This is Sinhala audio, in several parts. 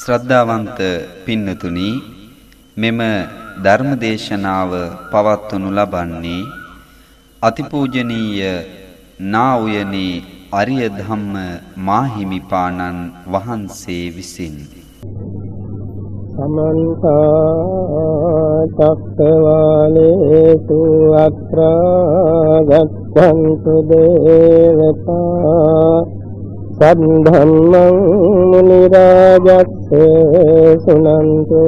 ශ්‍රද්ධාවන්ත පින්නතුනි මෙම ධර්මදේශනාව පවත්වනු ලබන්නේ අතිපූජනීය නා උයනේ අරිය ධම්ම මාහිමිපාණන් වහන්සේ විසින්. සමන්ත චක්කවාලේසු අත්‍රා ගච්ඡන්තු දේවතා සද්ධම්මං මුනි රාජස්ස සුනන්තු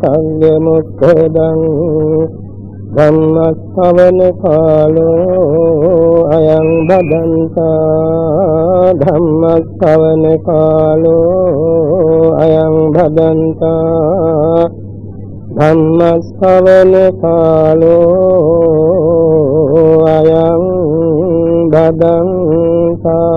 සංඝ මුක්ඛදං ධම්මස්සවන කාලෝ අයං බදන්තා ධම්මස්සවන කාලෝ අයං බදන්තා ධම්මස්සවන කාලෝ අයං බදන්තා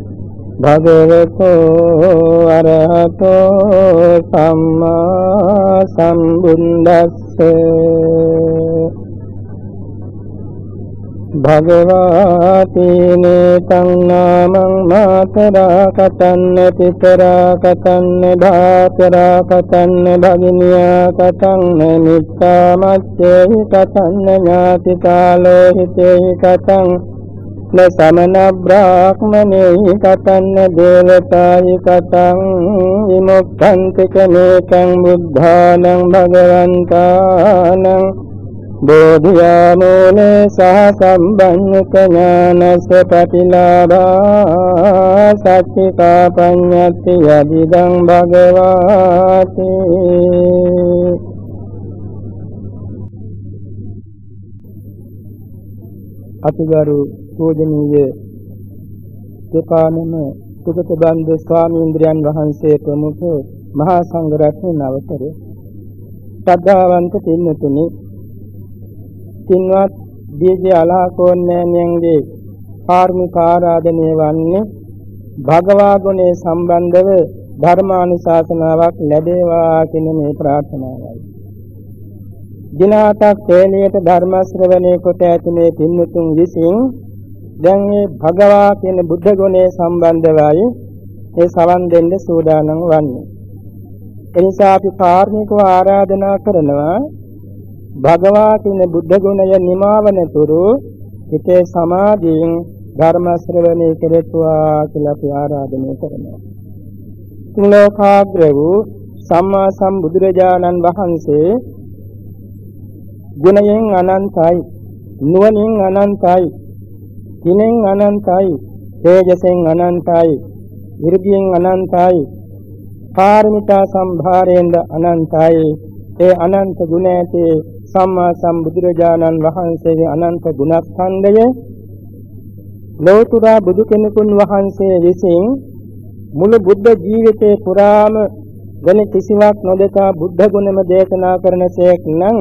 භගවතෝ අරහතෝ සම්මා සම්බුද්දස්ස භගවාතීනේ තං නාමං මාතරා කතන්න පිතරා කතන්න භාතරා කතන්න භගිනියා කතන්න මිත්තා මච්චේ කතන්න ඥාති කාලෝ හිතේ කතන්න න සමන බ්‍රාහ්මනේ කතන්න දේවතායි කතං විමුක්ඛන්තික මේකං බුද්ධානං භගවන්තානං බෝධියාමෝනේ සහ සම්බන්්‍යක ඥානස්ස ප්‍රතිලාභා සච්චිකා පඤ්ඤත්ති යදිදං භගවාති අතිගරු පූජනීය. දෙපානම සුගත බන්ද ස්වාමීන්ද්‍රයන් වහන්සේ ප්‍රමුඛ මහා සංඝ රත්නයේ අවසර ශ්‍රද්ධාවන්ත පින්තුනි තින්වත් දීජේ අලහකෝන්නෑනියන්ගේ කාර්මික ආරාධනය වන්නේ භගවා ගුණේ සම්බන්ධව ධර්මානුශාසනාවක් ලැබේවා කියන මේ ප්‍රාර්ථනාවයි. දිනාතක් තේලියට ධර්ම ශ්‍රවණය කොට ඇති මේ පින්තුන් විසින් දැන් මේ භගවා කියන බුද්ධ ගුණය සම්බන්ධවයි ඒ සවන් දෙන්න සූදානම් වන්නේ. එනිසා අපි කාර්මිකව ආරාධනා කරනවා භගවා කියන බුද්ධ ගුණය නිමාවන තුරු හිතේ සමාධියෙන් ධර්ම ශ්‍රවණය කෙරෙත්වා කියලා අපි ආරාධනය කරනවා. තුලෝකාග්‍ර වූ සම්මා සම්බුදුරජාණන් වහන්සේ ගුණයෙන් අනන්තයි නුවණින් අනන්තයි කිනෙන් අනන්තයි තේජසෙන් අනන්තයි විරුද්ධියෙන් අනන්තයි පාරමිතා සම්භාරයෙන්ද අනන්තයි. ඒ අනන්ත ගුණ ඇති සම්මා සම්බුදුරජාණන් වහන්සේගේ අනන්ත ගුණස්කන්ධය ලෝතුරා බුදු කෙනෙකුන් වහන්සේ විසින් මුළු බුද්ධ ජීවිතේ පුරාම වෙන කිසිවක් නොදකා බුද්ධ ගුණම දේශනා කරනසේක් නම්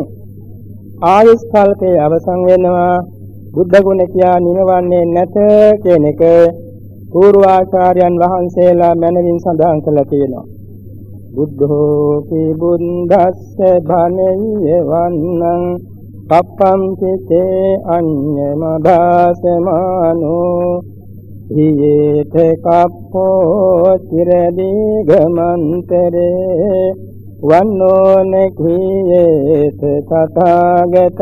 ආයුෂ් කල්පයේ අවසන් වෙනවා. බුද්ධ ගුණ කියා නිමවන්නේ නැත කියන එක පූර්වාචාර්යයන් වහන්සේලා මැනවින් සඳහන් කළා තියෙනවා. බුද්ධෝ කී බුද්දස්ස භනෙය්‍ය වන්නං පප්පම් චිතේ අඤ්ඤමදාසමානෝ ඊයේත කප්පෝ චිරදීගමන්තරේ වන්නෝන කීයේත තථාගතස්සාති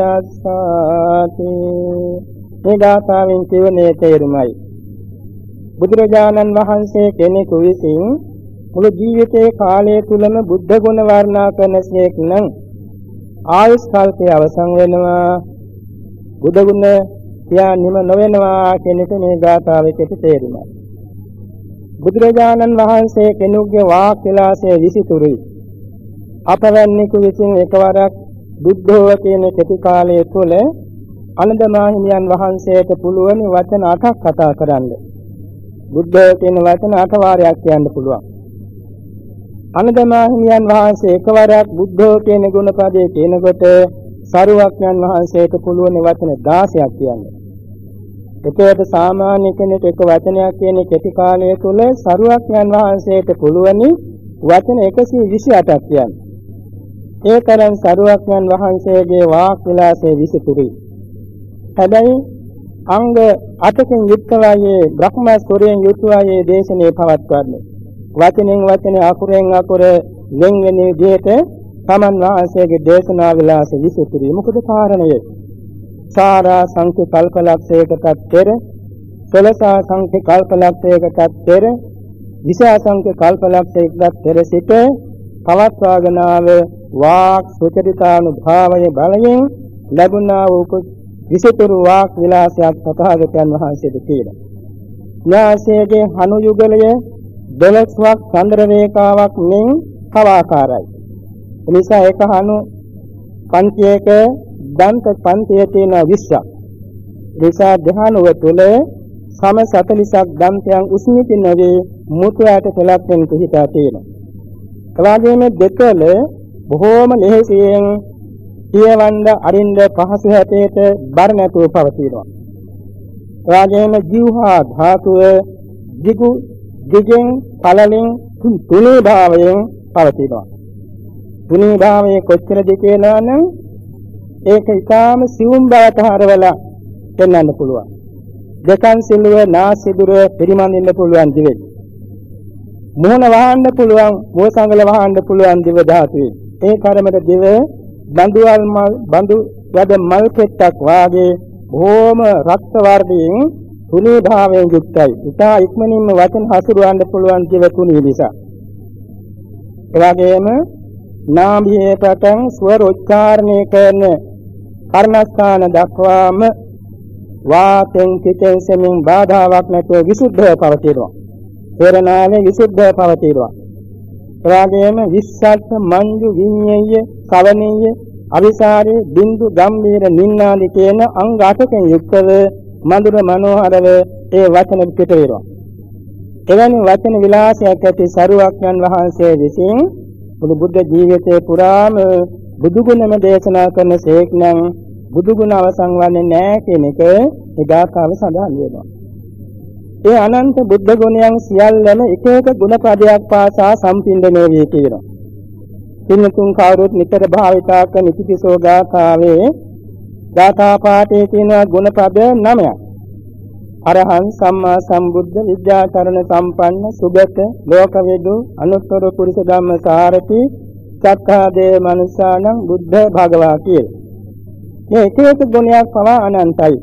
මේ ගාථාවෙන් කියවනේ තේරුමයි. බුදුරජාණන් වහන්සේ කෙනෙකු විසින් මුළු ජීවිතේ කාලය තුලම බුද්ධ ගුණ වර්ණනා කරනසේක් නම් ආයුෂ් කල්පය අවසන් වෙනවා. බුද්ධ ගුණ කියා නිම නොවෙනවා කියන එක මේ ගාථාවේ කෙටි තේරුමයි. බුදුරජාණන් වහන්සේ කෙනෙකුගේ වාක් විලාසයේ විසිතුරුයි. අපවැන්නෙකු විසින් එකවරක් බුද්ධෝව කියන කෙටි කාලය තුළ අනන්ත මාහිමියන් වහන්සේට පුළුවන් වචන 8ක් කතා කරන්න. බුද්ධ කියන වචන 8 වාරයක් කියන්න පුළුවන්. අනන්ත මාහිමියන් වහන්සේ එකවරක් බුද්ධෝ කියන ගුණපදයේ කියනකොට සරුවක්ඥන් වහන්සේට පුළුවන් වචන 16ක් කියන්නේ. එතකොට සාමාන්‍ය කෙනෙක් එක වචනයක් කියන කෙටි කාලය තුල සරුවක්ඥන් වහන්සේට පුළුවනි වචන 128ක් කියන්න. ඒ තරම් සරුවක්ඥන් වහන්සේගේ වාක් විලාසයේ විසිතුරුයි. හැබැයි අංග 8කින් යුක්තවයේ බ්‍රහ්මස්වරයෙන් යුක්තවයේ දේශනේ පවත්වන්නේ. වචනෙන් වචන අකුරෙන් අකුර වෙන වෙන විදිහට තමන් වහන්සේගේ දේශනා විලාස විසිතුරුයි. මොකද කාරණය? සාරා සංඛ්‍ය කල්පලක්ෂයකටත් පෙර සලසා සංඛ්‍ය කල්පලක්ෂයකටත් පෙර විසා සංඛ්‍ය කල්පලක්ෂයකටත් පෙර සිට පවත්වාගෙන ආව වාක් සුචරිතානුභාවය බලයෙන් ලැබුණා වූ විසිතුරු වාක් විලාසයක් තථාගතයන් වහන්සේට කියලා. ඥාසයේ හනු යුගලය දලස්වක් චන්ද්‍ර රේඛාවක් මෙන් කවාකාරයි. එනිසා ඒක හනු පන්තියක දන්ත පන්තියේ තියෙන 20ක්. නිසා ධානුව තුළ සම 40ක් දන්තයන් උස්මිති නොවේ මුතු යට පෙලක් වෙන පිහිටා තියෙනවා. එවාගෙම දෙකල බොහෝම ලෙහෙසියෙන් කියවන්න අරින්ද පහසු හැටේට බර නැතුව පවතිනවා. එවාගෙම ජීවහා ධාතුව දිගු දිගෙන් පළලින් තුනී භාවයෙන් පවතිනවා. තුනී භාවයේ කොච්චරද කියලා නම් ඒක ඊටාම සියුම් බවට හරවලා පෙන්වන්න පුළුවන්. දෙකන් සිල්ව නාසිදුර පරිමන්දින්න පුළුවන් දිවෙ. මොහොන වහන්න පුළුවන්, මොසංගල වහන්න පුළුවන් දිව ධාතුවේ. ඒ කර්මද දිව බඳුවල් මල් බඳු යද මල් පෙත්තක් වාගේ බොහොම රක්ත වර්ණයෙන් තුනී භාවයෙන් යුක්තයි. ඉතා ඉක්මනින්ම වචන හසුරවන්න පුළුවන් දිව තුනී නිසා. එවාගෙම නාභියේ පටන් ස්වර උච්චාරණය කරන කර්ණස්ථාන දක්වාම වාතෙන් පිටෙන් සෙමින් බාධාවක් නැතුව විසුද්ධව පවතිනවා. පෙරණාවේ විසුද්ධව පවතිනවා. එවාගෙම විස්සත් මංජු විඤ්ඤය කවණීය අවිසාරේ බින්දු ගම්බීර නින්නාදි කියන අංග 8කින් යුක්තව මధుර මනෝහරව ඒ වචන පිට වෙනවා. එවැනි වචන විලාසයක් ඇති සරුවක්යන් වහන්සේ විසින් මුළු බුද්ධ ජීවිතේ පුරාම බුදු ගුණම දේශනා කරන සේක් නම් බුදු ගුණ අවසන් වන්නේ නැහැ කියන එක ඒ ගාථාව සඳහන් වෙනවා. ඒ අනන්ත බුද්ධ ගුණයන් සියල්ලම එක එක ගුණ පදයක් පාසා සම්පින්දණය වී තියෙනවා. පින්නතුන් කවුරුත් නිතර භාවිතා කරන ඉතිපිසෝ ගාථාවේ ගාථා පාඨයේ තියෙන ගුණ පද 9ක්. අරහං සම්මා සම්බුද්ධ විද්‍යාකරණ සම්පන්න සුගත ලෝකවේදු අනුත්තර පුරිස ධම්ම සාරති චක්ඛාදේ මනුෂාණං බුද්ධ භගවා කියලා. මේ එක එක ගුණයක් පවා අනන්තයි.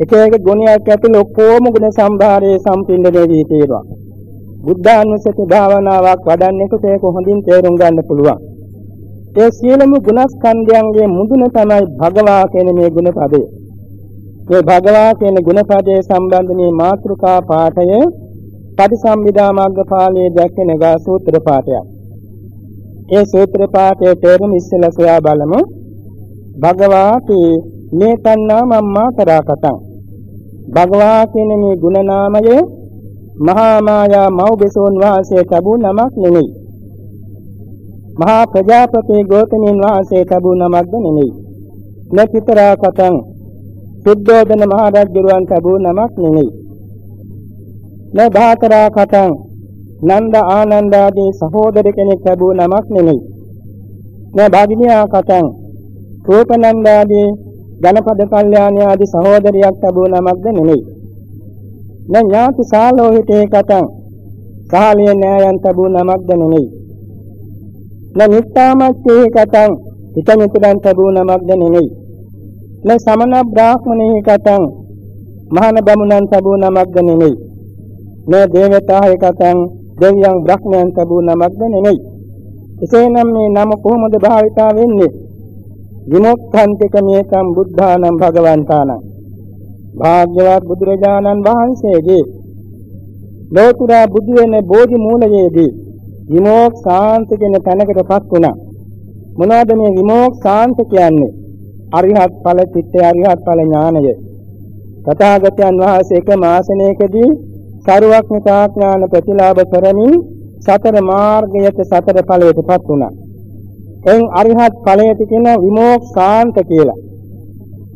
එක එක ගුණයක් ඇතුළේ ඔක්කොම ගුණ සම්භාරයේ සම්පින්දණය වී තියෙනවා. බුද්ධානුස්සති භාවනාවක් වඩන්නෙකුට ඒක හොඳින් තේරුම් ගන්න පුළුවන්. ඒ සියලුම ගුණස්කන්ධයන්ගේ මුදුන තමයි භගවා කියන මේ ගුණ පදය. මේ භගවා කියන ගුණ පදයේ සම්බන්ධ මේ මාතෘකා පාඨය පටිසම්භිදා මග්ගපාළියේ දැක්වෙන ගා සූත්‍ර පාඨයක්. ඒ සූත්‍ර පාඨයේ තේරුම ඉස්සෙල්ලා සොයා බලමු. භගවාති මේ තණ්හා මම්මා කරාකටං. භගවා කියන මේ ගුණ නාමය මහා මායා මෞබසෝන් වාසයේ ලැබූ නමක් නෙමෙයි. මහා ප්‍රජාපති ගෝතමයන් වාසයේ ලැබූ නමක්ද නෙමෙයි. නචිතරා කතං සුද්ධෝදන මහ රජුරුවන් ලැබූ නමක් නෙමෙයි. නබාතරා කතං නන්ද ආනන්ද ආදී සහෝදර කෙනෙක් ලැබූ නමක් නෙමෙයි. නබාගිනියා කතං රූපනන්ද ආදී ජනපද කල්යාණී ආදී සහෝදරියක් ලැබූ නමක්ද නෙමෙයි. න ඥාති සාලෝහිතේ කතං සාලිය නෑයන් ලැබූ නමක්ද නෙමෙයි. න නිත්තාමච්චේ කතං හිතමිතුරන් ලැබූ නමක්ද නෙමෙයි. න සමන බ්‍රාහ්මණේ කතං මහාන බමුණන් ලැබූ නමක්ද නෙමෙයි. න දේවතාහය කතං දෙවියන් බ්‍රහ්මයන් ලැබූ නමක්ද නෙමෙයි. එසේනම් මේ නම කොහොමද භාවිතා වෙන්නේ? විමුක්ඛන්තික මේකම් බුද්ධානම් භගවන්තානම්. භාග්‍යවත් බුදුරජාණන් වහන්සේගේ ලෝතුරා බුදු වෙන බෝධි මූලයේදී විමෝක් සාන්ත කියන තැනකටපත් වුණා. මොනවද මේ විමෝක් සාන්ත කියන්නේ? අරිහත් ඵල චිත්ත අරිහත් ඵල ඥානය. තථාගතයන් වහන්සේ එක මාසනයකදී සරුවක්ඥතා ඥාන ප්‍රතිලාභ කරමින් සතර මාර්ගයට සතර ඵලයටපත් වුණා. එන් අරිහත් ඵලයට කියන විමෝක්ෂාන්ත කියලා.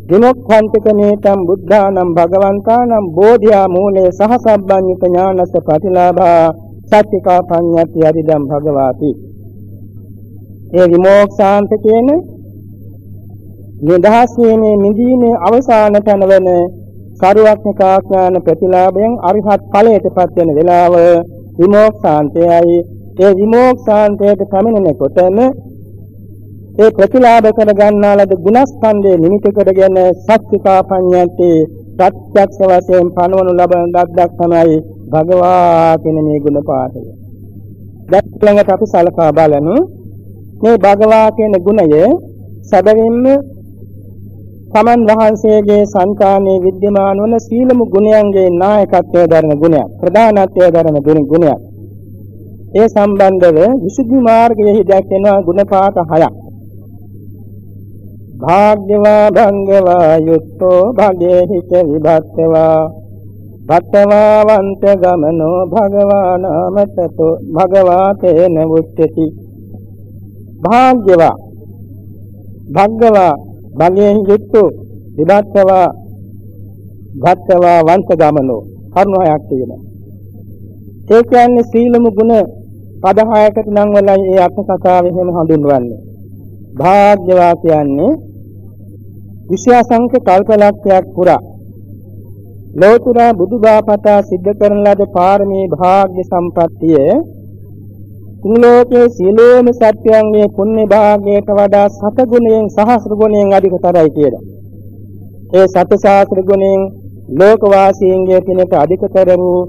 විමුක්ඛන්තික නේතම් බුද්ධානම් භගවන්තානම් බෝධියා මූලේ සහසබ්බඤ්ඤත ඥානස ප්‍රතිලාභා සත්‍තිකා පඤ්ඤති අරිදම් භගවාති. ඒ විමෝක්ෂාන්ත කියන නිදහස් වීමේ මිදීමේ අවසාන තැන වන සරුවක්නිකාඥාන ප්‍රතිලාභයෙන් අරිහත් ඵලයටපත් වෙන වෙලාව විමෝක්ෂාන්තයයි ඒ විමෝක්ෂාන්තයට පැමිණෙනකොටම ඒ ප්‍රතිලාභ කර ගන්නා ලද ගුණස්කන්ධයේ නිමිති කරගෙන සත්‍තිකා පඤ්ඤාති ප්‍රත්‍යක්ෂ වශයෙන් පනවනු ලබන දක්දක් තමයි භගවා කියන මේ ගුණ පාඨය. දැන් ළඟට අපි සලකා බලමු මේ භගවා කියන ගුණය සැබවින්ම තමන් වහන්සේගේ සංකාමයේ विद्यमान වන සීලමු ගුණයන්ගේ නායකත්වය දරන ගුණයක් ප්‍රධානත්වය දරන ගුණයක් ඒ සම්බන්ධව විසුද්ධි මාර්ගයේ දැක්වෙන ගුණ පාඨ හයක් භාග්‍යවා භංගවා යුක්තෝ භගේ හිත විභක්තවා භක්තවා වන්ත ගමනෝ භගවා නාමතතෝ භගවා තේන වුච්චති භාග්‍යවා භග්ගවා භගයෙන් යුක්තෝ විභක්තවා භක්තවා වන්ත ගමනෝ කරුණ හයක් තියෙනවා। ඒ කියන්නේ සීලමු ගුණ පද හයකට නම් වලයි ඒ අර්ථ කතාව එහෙම හඳුන්වන්නේ। භාග්‍යවා කියන්නේ විශ්වාසංක කල්පලක්ෂයක් පුරා ලෝතුරා බුදුබාපතා සිද්ධ කරන ලද පාරමී භාග්‍ය සම්පත්තිය තුන් ලෝකයේ සීලෝම සත්‍යයන්ගේ පුණ්‍ය භාගයට වඩා සත ගුණයෙන් සහස්‍ර ගුණයෙන් අධිකතරයි කියලා. ඒ සත සහස්‍ර ගුණයෙන් ලෝකවාසීන්ගේ පිනට අධිකතර වූ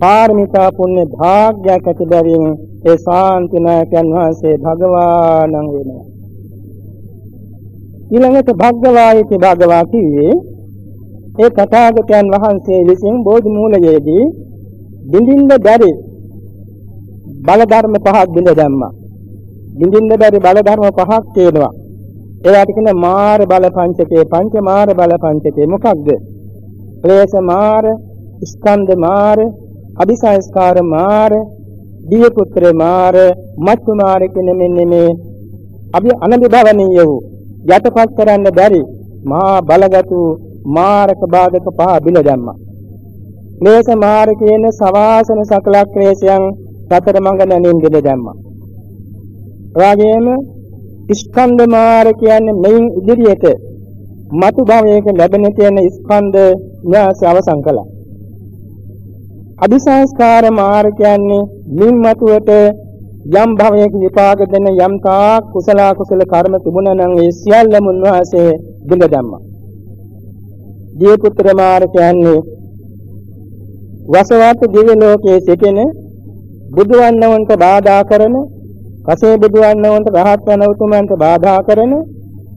පාරමිතා පුණ්‍ය භාග්‍යයක් ඇති බැවින් ඒ ශාන්ති නායකයන් වහන්සේ භගවානං වෙනවා. ඊළඟට භග්ගවායිති භගවා කිව්වේ ඒ තථාගතයන් වහන්සේ විසින් බෝධි මූලයේදී බින්දින්න බැරි බල ධර්ම පහක් බිඳ දැම්මා. බින්දින්න බැරි බල ධර්ම පහක් තියෙනවා. ඒවට කියන මාර බල පංචකේ පංච මාර බල පංචකේ මොකක්ද? ක්ලේශ මාර, ස්කන්ධ මාර, අபிසංස්කාර මාර, දිය පුත්‍ර මාර, මච්චු මාර කියන මෙන්න මේ අපි අනබිභවනීය වූ යටපත් කරන්න බැරි මහා බලගතු මාරක බාධක පහ බිල දැම්මා. මේස මාර කියන සවාසන සකල ක්ලේශයන් සතර මඟ නැනින් බිල දැම්මා. එවාගෙම ස්කන්ධ මාර කියන්නේ මෙයින් ඉදිරියට මතු භවයක ලැබෙන තියෙන ස්කන්ධ න්‍යාසය අවසන් කළා. අபிසංස්කාර මාර කියන්නේ මින් මතුවට යම් භවයක විපාක දෙන යම් තාක් කුසල කුසල කර්ම තිබුණා නම් ඒ සියල්ලම උන්වහන්සේ බිඳ දැම්මා. දිය පුත්‍ර මාර කියන්නේ වසවත් දිව්‍ය ලෝකයේ සිටින බුදුවන්නවන්ට බාධා කරන, කසේ බුදුවන්නවන්ට රහත් වන උතුමන්ට බාධා කරන,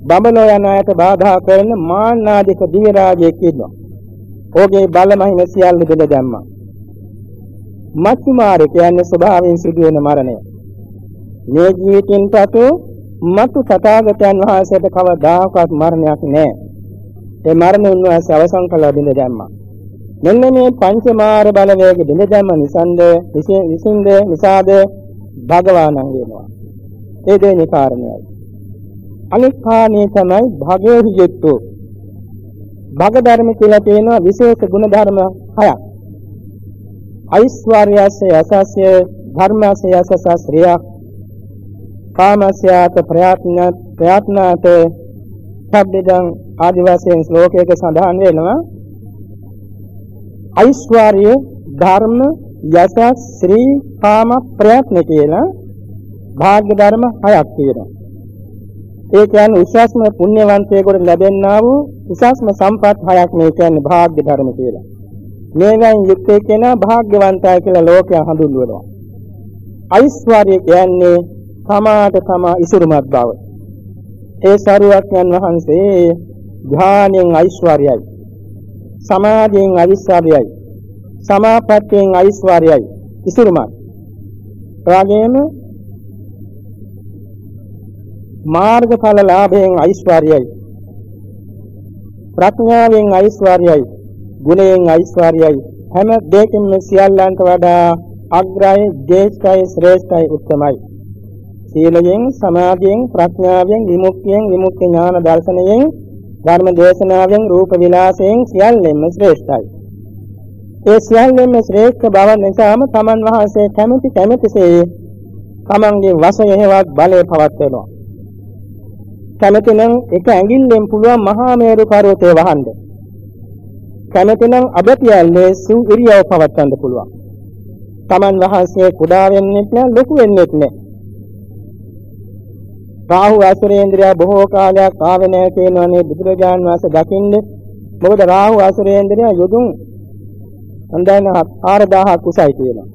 බඹලෝ යන අයට බාධා කරන මාන්නාදික දිව්‍ය රාජයෙක් ඉන්නවා. ඕගේ බල මහිම සියල්ල බිඳ දැම්මා. මච්චුමාර කියන්නේ ස්වභාවයෙන් සිදුවෙන මරණය. මේ ජීවිතින් පසු මතු තථාගතයන් වහන්සේට කවදාකවත් මරණයක් නැහැ. ඒ මරණ උන්වහන්සේ අවසන් කළ බිඳ දැම්මා. මෙන්න මේ පංචමාර බලවේග බිඳ දැම්ම නිසන්ද විසින්ද නිසාද භගවානං වෙනවා. ඒ දෙවෙනි කාරණයයි. අනිත් කාණේ තමයි භගයේ යුක්තු. භග ධර්ම කියලා තියෙනවා විශේෂ ගුණ ධර්ම හයක්. ඓශ්වර්යස්ය යසස්ය ධර්මස්ය යසස ශ්‍රියක් කාමස්යාත ප්‍රයත්න ප්‍රයත්නාත සබ්බෙදං ආදි වශයෙන් ශ්ලෝකයක සඳහන් වෙනවා. ඓශ්වර්ය ධර්ම යස ශ්‍රී කාම ප්‍රයත්න කියලා භාග්‍ය ධර්ම හයක් තියෙනවා. ඒ කියන්නේ උසස්ම පුණ්‍යවන්තයෙකුට ලැබෙන්නා වූ උසස්ම සම්පත් හයක් මේ කියන්නේ භාග්‍ය ධර්ම කියලා. මේවෙන් යුක්ත කෙනා භාග්‍යවන්තය කියලා ලෝකයා හඳුන්වනවා. ඓශ්වර්ය කියන්නේ තමාට තමා ඉසුරුමත් බව. ඒ සරුවක්යන් වහන්සේ ධානයෙන් ඓශ්වර්යයි. සමාධියෙන් ඓශ්වර්යයි. සමාපත්තියෙන් ඓශ්වර්යයි. ඉසුරුමත්. රාගයෙන් මාර්ගඵල ලාභයෙන් ඓශ්වර්යයි. ප්‍රඥාවෙන් ඓශ්වර්යයි. ගුණයෙන් ඓශ්වර්යයි. හැම දෙයකින්ම සියල්ලන්ට වඩා අග්‍රයි, දේශයි, ශ්‍රේෂ්ඨයි, උත්තමයි. සීලයෙන්, සමාධියෙන්, ප්‍රඥාවෙන්, විමුක්තියෙන්, විමුක්ති ඥාන දර්ශනයෙන්, ධර්ම දේශනාවෙන්, රූප විලාසයෙන් සියල්ලෙන්ම ශ්‍රේෂ්ඨයි. ඒ සියල්ලෙන්ම ශ්‍රේෂ්ඨ බව නිසාම තමන් වහන්සේ කැමැති කැමැතිසේ තමන්ගේ වශයෙහිවත් බලය පවත්වනවා. කැමැතිනම් එක ඇඟිල්ලෙන් පුළුවන් මහා මේරු පර්වතය වහන්න. කැමැතිනම් අබතියල්ලේ සු ඉරියව් පවත්වන්න පුළුවන්. තමන් වහන්සේ කුඩා වෙන්නෙත් නෑ ලොකු වෙන්නෙත් නෑ. රාහු අසුරේන්ද්‍රයා බොහෝ කාලයක් ආවේ නැහැ කියනවනේ බුදුරජාන් වහන්සේ දකින්න. මොකද රාහු අසුරේන්ද්‍රයා යොදුන් හඳන 4000 කුසයි කියනවා.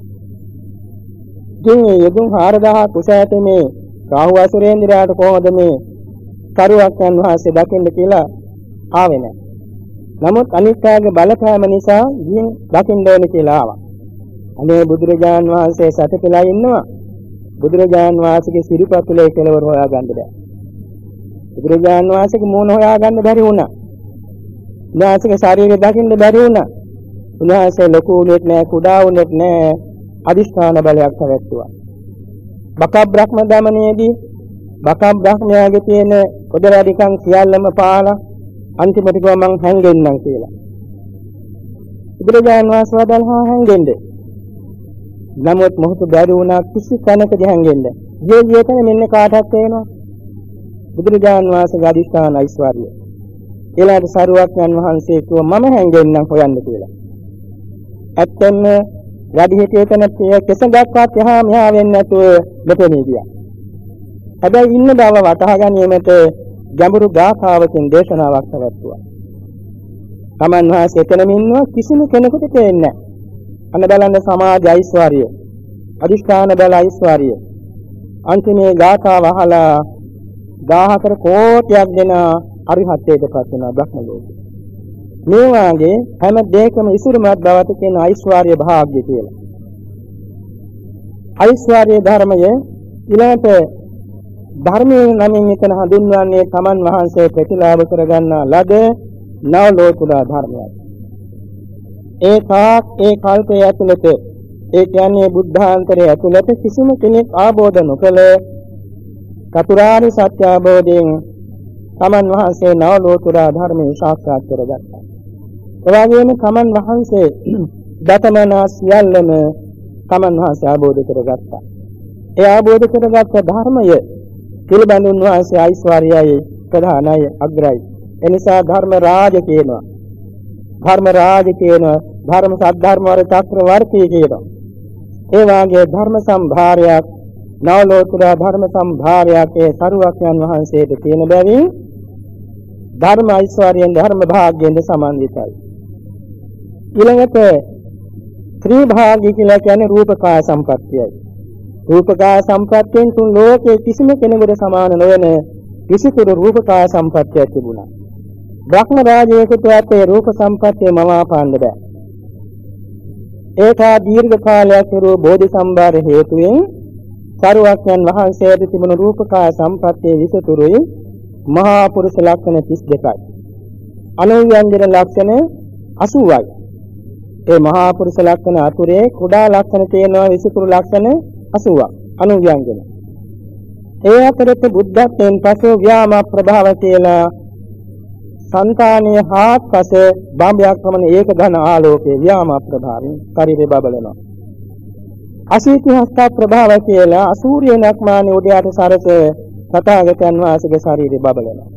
ඉතින් මේ යොදුන් 4000 කුස ඇති මේ රාහු අසුරේන්ද්‍රයාට කොහොමද මේ කරුවක්යන් වහන්සේ දකින්න කියලා ආවේ නැහැ. නමුත් අනිත්‍යයේ බලපෑම නිසා ගිහින් දකින්න ඕනේ කියලා ආවා. අනේ බුදුරජාන් වහන්සේ සතපෙලා ඉන්නවා. බුදුරජාන් වහන්සේගේ සිරිපතුලේ කෙලවර හොයාගන්න බෑ. බුදුරජාන් වහන්සේගේ මූණ හොයාගන්න බැරි වුණා. උන්වහන්සේගේ ශරීරය දකින්න බැරි වුණා. උන්වහන්සේ ලොකු වුණෙත් නෑ කුඩා වුණෙත් නෑ අදිෂ්ඨාන බලයක් පැවැත්තුවා. බක බ්‍රහ්ම දමනයේදී බක බ්‍රහ්මයාගේ තියෙන පොදවැඩිකම් සියල්ලම පාලා අන්තිමට ගියා මං හැංගෙන්නම් කියලා. බුදුරජාණන් වහන්සේ වදාළා හැංගෙන්නේ. නමුත් මොහොත බැරි වුණා කිසි තැනකදී හැංගෙන්න. ගිය ගිය තැන මෙන්න කාටවත් වෙනවා. බුදුරජාණන් වහන්සේගේ අදිස්ථාන ඓශ්වර්යය. ඊළඟට සරුවක්යන් වහන්සේ කිව්වා මම හැංගෙන්නම් හොයන්න කියලා. ඇත්තෙන්ම වැඩි හිටියේ තැන කෙසඟක්වත් යහා මෙහා වෙන්නේ නැතුව මෙතන ගියා. හැබැයි ඉන්න බව වටහා ගැනීමට ගැඹුරු ගාථාවකින් දේශනාවක් පැවැත්වුවා. තමන් වහන්සේ එතනම ඉන්නවා කිසිම කෙනෙකුට තේන්නේ නැහැ. අන්න බලන්න සමාජ ඓශ්වර්ය. අදිෂ්ඨාන බල ඓශ්වර්ය. අන්තිමේ ගාථාව අහලා 14 කෝටියක් දෙන අරිහත්ත්වයටපත් වෙන බ්‍රහ්ම ලෝකෙ. මේ වාගේ හැම දෙයකම ඉසුරුමත් බවට කියන ඓශ්වර්ය භාග්‍ය කියලා. ඓශ්වර්ය ධර්මය ඊළඟට ධර්මයේ නමින් එතන හඳුන්වන්නේ තමන් වහන්සේ ප්‍රතිලාභ කරගන්නා ලද නව ලෝකුරා ධර්මයක් ඒ තාක් ඒ කල්පය ඇතුළත ඒ කියන්නේ බුද්ධාන්තරය ඇතුළත කිසිම කෙනෙක් ආબોධ නොකළ චතුරාර්ය සත්‍ය අවබෝධයෙන් තමන් වහන්සේ නව ලෝතුරා ධර්මයේ සාක්ෂාත් කරගත්තා. එවාගෙම තමන් වහන්සේ දතමනා සියල්ලම තමන් වහන්සේ ආબોධ කරගත්තා. ඒ ආબોධ කරගත් ධර්මය පිළිබඳ උන්වහන්සේ ඓශ්වර්යයයි ප්‍රධානයි අග්‍රයි. එනිසා ධර්ම රාජ කියනවා. ධර්ම රාජ කියනවා ධර්ම සද්ධර්ම වර චක්‍රවර්ති කියනවා. ඒ වාගේ ධර්ම සම්භාරයක් නවලෝතුර ධර්ම සම්භාරයක් ඒ සරුවක්යන් වහන්සේට තියෙන බැවින් ධර්ම ඓශ්වර්යයෙන් ධර්ම භාග්යෙන් සමන්විතයි. ඊළඟට ත්‍රි භාග්‍ය කියලා කියන්නේ රූපකාය සම්පත්තියයි. රූපකාය සම්පත්තියෙන් තුන් ලෝකේ කිසිම කෙනෙකුට සමාන නොවන විසිතුරු රූපකාය සම්පත්තියක් තිබුණා. බ්‍රහ්ම රාජයෙකුට ඇත්තේ රූප සම්පත්තිය මවාපාන්න බෑ. ඒකා දීර්ඝ කාලයක් කෙරූ බෝධි සම්භාර හේතුවෙන් සරුවක්යන් වහන්සේට තිබුණු රූපකාය සම්පත්තියේ විසතුරුයි මහා පුරුෂ ලක්ෂණ 32යි. අනුව්‍යංජන ලක්ෂණ 80යි. ඒ මහා පුරුෂ ලක්ෂණ අතුරේ කුඩා ලක්ෂණ තියෙනවා විසතුරු ලක්ෂණ 80ක් අනුව්‍යංජන. ඒ අතරත් බුද්ධත්වයෙන් පසු ව්‍යාම ප්‍රභාව කියලා సంతානීය හාත්පස බම්බයක් පමණ ඒක ඝන ආලෝකයේ ව්‍යාම ප්‍රභාවයෙන් ශරීරය බබලනවා. අසීති හස්ත ප්‍රභාව කියලා අසූර්ය නක්මානි උඩයට සරස තථාගතයන් වහන්සේගේ ශරීරය බබලනවා.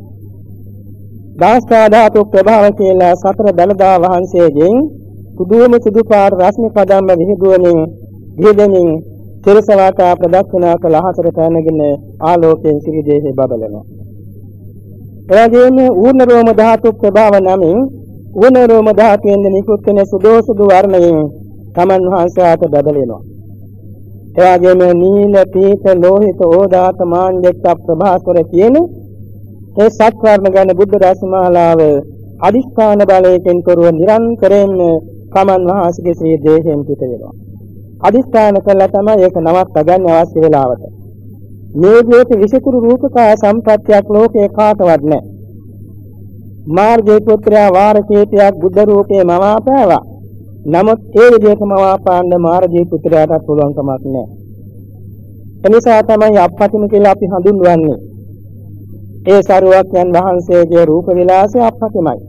දාස්තා ධාතු ප්‍රභාව කියලා සතර දලදා වහන්සේගෙන් සුදුම සුදු පාට රශ්මි පදම්ම විහිදුවමින් විහිදෙමින් තිරසවාතා ප්‍රදක්ෂිනා කළ හතර පැනගෙන ආලෝකයෙන් සිරි දේහේ බබලනවා. එවැගේම ඌර්ණ රෝම ධාතු ප්‍රභාව නමින් ඌර්ණ රෝම ධාතුවෙන් නිකුත් වෙන සුදෝ සුදු වර්ණයෙන් තමන් වහන්සේට බබලෙනවා. එවැගේම නීල පීත ලෝහිත ඕදාත මාන්දෙක්ක ප්‍රභාස්වර කියන ඒ සත් වර්ණ ගැන බුද්ධ රාසමාලාව අදිස්ථාන බලයෙන් කරුව නිරන්තරයෙන්ම තමන් වහන්සේගේ ශ්‍රී දේහයෙන් පිට වෙනවා. අදිස්ථාන කළා තමයි ඒක නවත්ත ගන්න අවශ්‍ය වෙලාවට. මේ විදිහට විසිතුරු රූපකා සම්පත්තියක් ලෝකේ කාටවත් නැහැ. මාර්ගයේ පුත්‍රයා වාර කීපයක් බුද්ධ රූපේ මවාපෑවා. නමුත් ඒ විදිහටම මවාපාන්න මාර්ගයේ පුත්‍රයාට පුළුවන් කමක් නැහැ. එනිසා තමයි අපපතිම කියලා අපි හඳුන්වන්නේ. ඒ සරුවක්යන් වහන්සේගේ රූප විලාසය අපපතිමයි.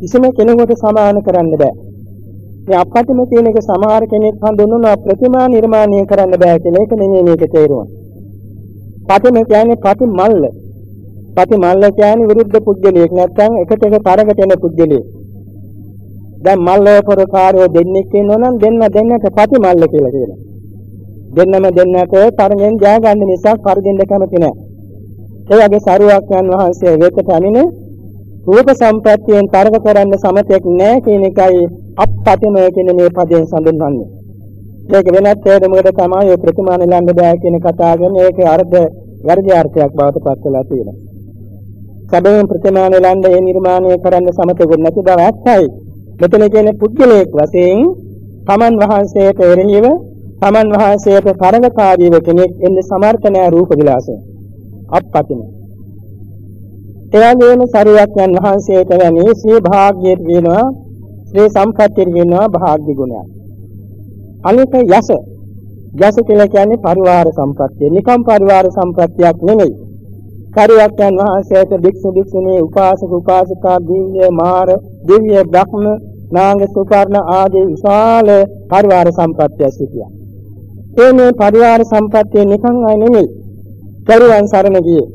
කිසිම කෙනෙකුට සමාන කරන්න බෑ. මේ අපපතිම කියන එක සමහර කෙනෙක් හඳුන්වනවා ප්‍රතිමා නිර්මාණය කරන්න බෑ කියලා. ඒක නෙමෙයි මේකේ තේරුම. පතිම කියන්නේ පති මල්ල. පති මල්ල කියන්නේ විරුද්ධ පුද්ගලයෙක් නැත්නම් එකට එක තරකට එන පුද්ගලයෙක්. දැන් මල්ලෝපරකාරයෝ දෙන්නෙක් ඉන්නවනම් දෙන්න දෙන්නට පති මල්ල කියලා කියනවා. දෙන්නම දෙන්නට තරගෙන් ජය ගන්න නිසා පරිදින්න කැමති නැහැ. ඒ වගේ සරුවක්යන් වහන්සේ වෙතට අනින රූප සම්ප්‍රත්‍යයෙන් තරක කරන්න සමතයක් නැහැ කියන එකයි අපපතිම කියන මේ පදයෙන් සඳහන්වන්නේ. ඒක වෙනත් තේරුමකට තමයි ඔය ප්‍රතිමාන ලන්න බෑ කියන කතාවෙන් ඒක අර්ධ වැරදි අර්ථයක් බවට පත් වෙලා තියෙනවා. සැබෑම ප්‍රතිමාන ලන්න ඒ නිර්මාණය කරන්න සමතෙකුත් නැති බව ඇත්තයි. මෙතන කියන්නේ පුද්ගලයෙක් වශයෙන් තමන් වහන්සේට එරෙහිව තමන් වහන්සේට කරගකාරීව කෙනෙක් එන්න සමර්ථ නැහැ රූප විලාසය. අපපතිම. එයාගේම සරුවක්යන් වහන්සේට වැනි ශ්‍රී භාග්‍යයට කියනවා ශ්‍රී සම්පත්තියට කියනවා භාග්‍ය ගුණයක්. අනික යස යස කියලා කියන්නේ පරිවාර සම්පත්තිය. නිකම් පරිවාර සම්පත්තියක් නෙමෙයි. කරුවක්යන් වහන්සේට භික්ෂු භික්ෂුණී උපාසක උපාසිකා දිව්‍ය මාර දිව්‍ය බ්‍රහ්ම නාග සුපර්ණ ආදී විශාල පරිවාර සම්පත්තිය සිටියා. ඒ මේ පරිවාර සම්පත්තිය නිකන් අය නෙමෙයි. කරුවන් සරණ ගියේ.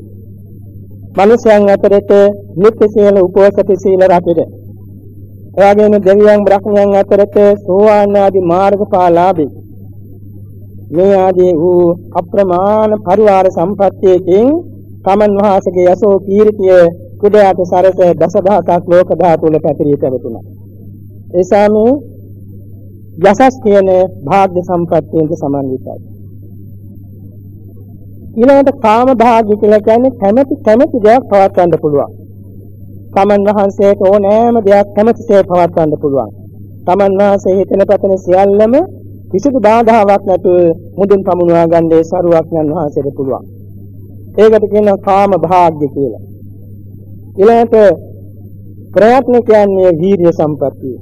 මිනිසයන් අතරට නිත්‍ය සීල උපෝසත සීල රකිද. එවාගෙම දෙවියන් බ්‍රහ්මයන් අතරට සෝවාන් ආදී මාර්ගඵලාභී. මේ ආදී වූ අප්‍රමාණ පරිවාර සම්පත්තියකින් තමන් වහන්සේගේ යසෝ කීර්තිය කුඩයට සරස දසදහසක් ලෝක ධාතුල පැතිරී තිබුණා. එසා මේ යසස් කියන භාග්‍ය සම්පත්තියෙන් සමන්විතයි. ඊළඟට කාම භාග්‍ය කියලා කියන්නේ කැමැති කැමැති දෙයක් පවත්වන්න පුළුවන්. තමන් වහන්සේට ඕනෑම දෙයක් කැමැතිසේ පවත්වන්න පුළුවන්. තමන් වහන්සේ හිතන පැතන සියල්ලම කිසිදු බාධාවක් නැතුව මුදුන් පමුණවා ගන්නේ සරුවක් යන වහන්සේට පුළුවන්. ඒකට කියනවා කාම භාග්‍ය කියලා. ඊළඟට ප්‍රයත්න කියන්නේ වීර්ය සම්පත්තිය.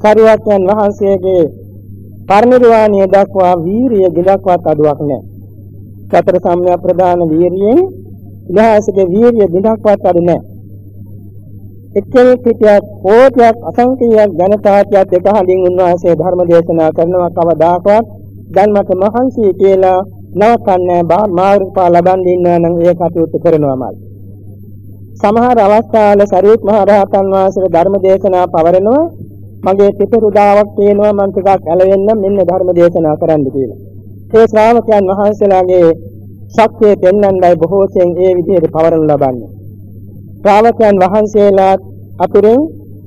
සරුවක්යන් වහන්සේගේ පරිනිර්වාණය දක්වා වීරිය ගිලක්වත් අඩුවක් නැහැ. සතර සම්‍යක් ප්‍රදාන වීරියෙන් ඉලහාසගේ වීරිය ගිලක්වත් අඩු නැහැ. එක්කෙනෙක් හිටියත් කෝටියක් අසංඛ්‍යයක් ජනතාවයක් එක හලින් උන්වහන්සේ ධර්ම දේශනා කරනවා කවදාකවත් දැන් මට මහන්සි කියලා නවතන්නේ මාර්ගඵල ලබන් දින්නා නම් ඒ කටයුතු කරනවාමයි. සමහර අවස්ථාවල සරියුත් මහ රහතන් වහන්සේගේ ධර්ම දේශනා පවරනවා මගේ පිටුරුදාවක් තියෙනවා මම ටිකක් ඇලවෙන්න මෙන්න ධර්ම දේශනා කරන්න කියලා. ඒ ශ්‍රාවකයන් වහන්සේලාගේ ශක්තිය පෙන්වන්නයි බොහෝ සෙයින් ඒ විදිහට පවරනු ලබන්නේ. ශ්‍රාවකයන් වහන්සේලා අතුරින්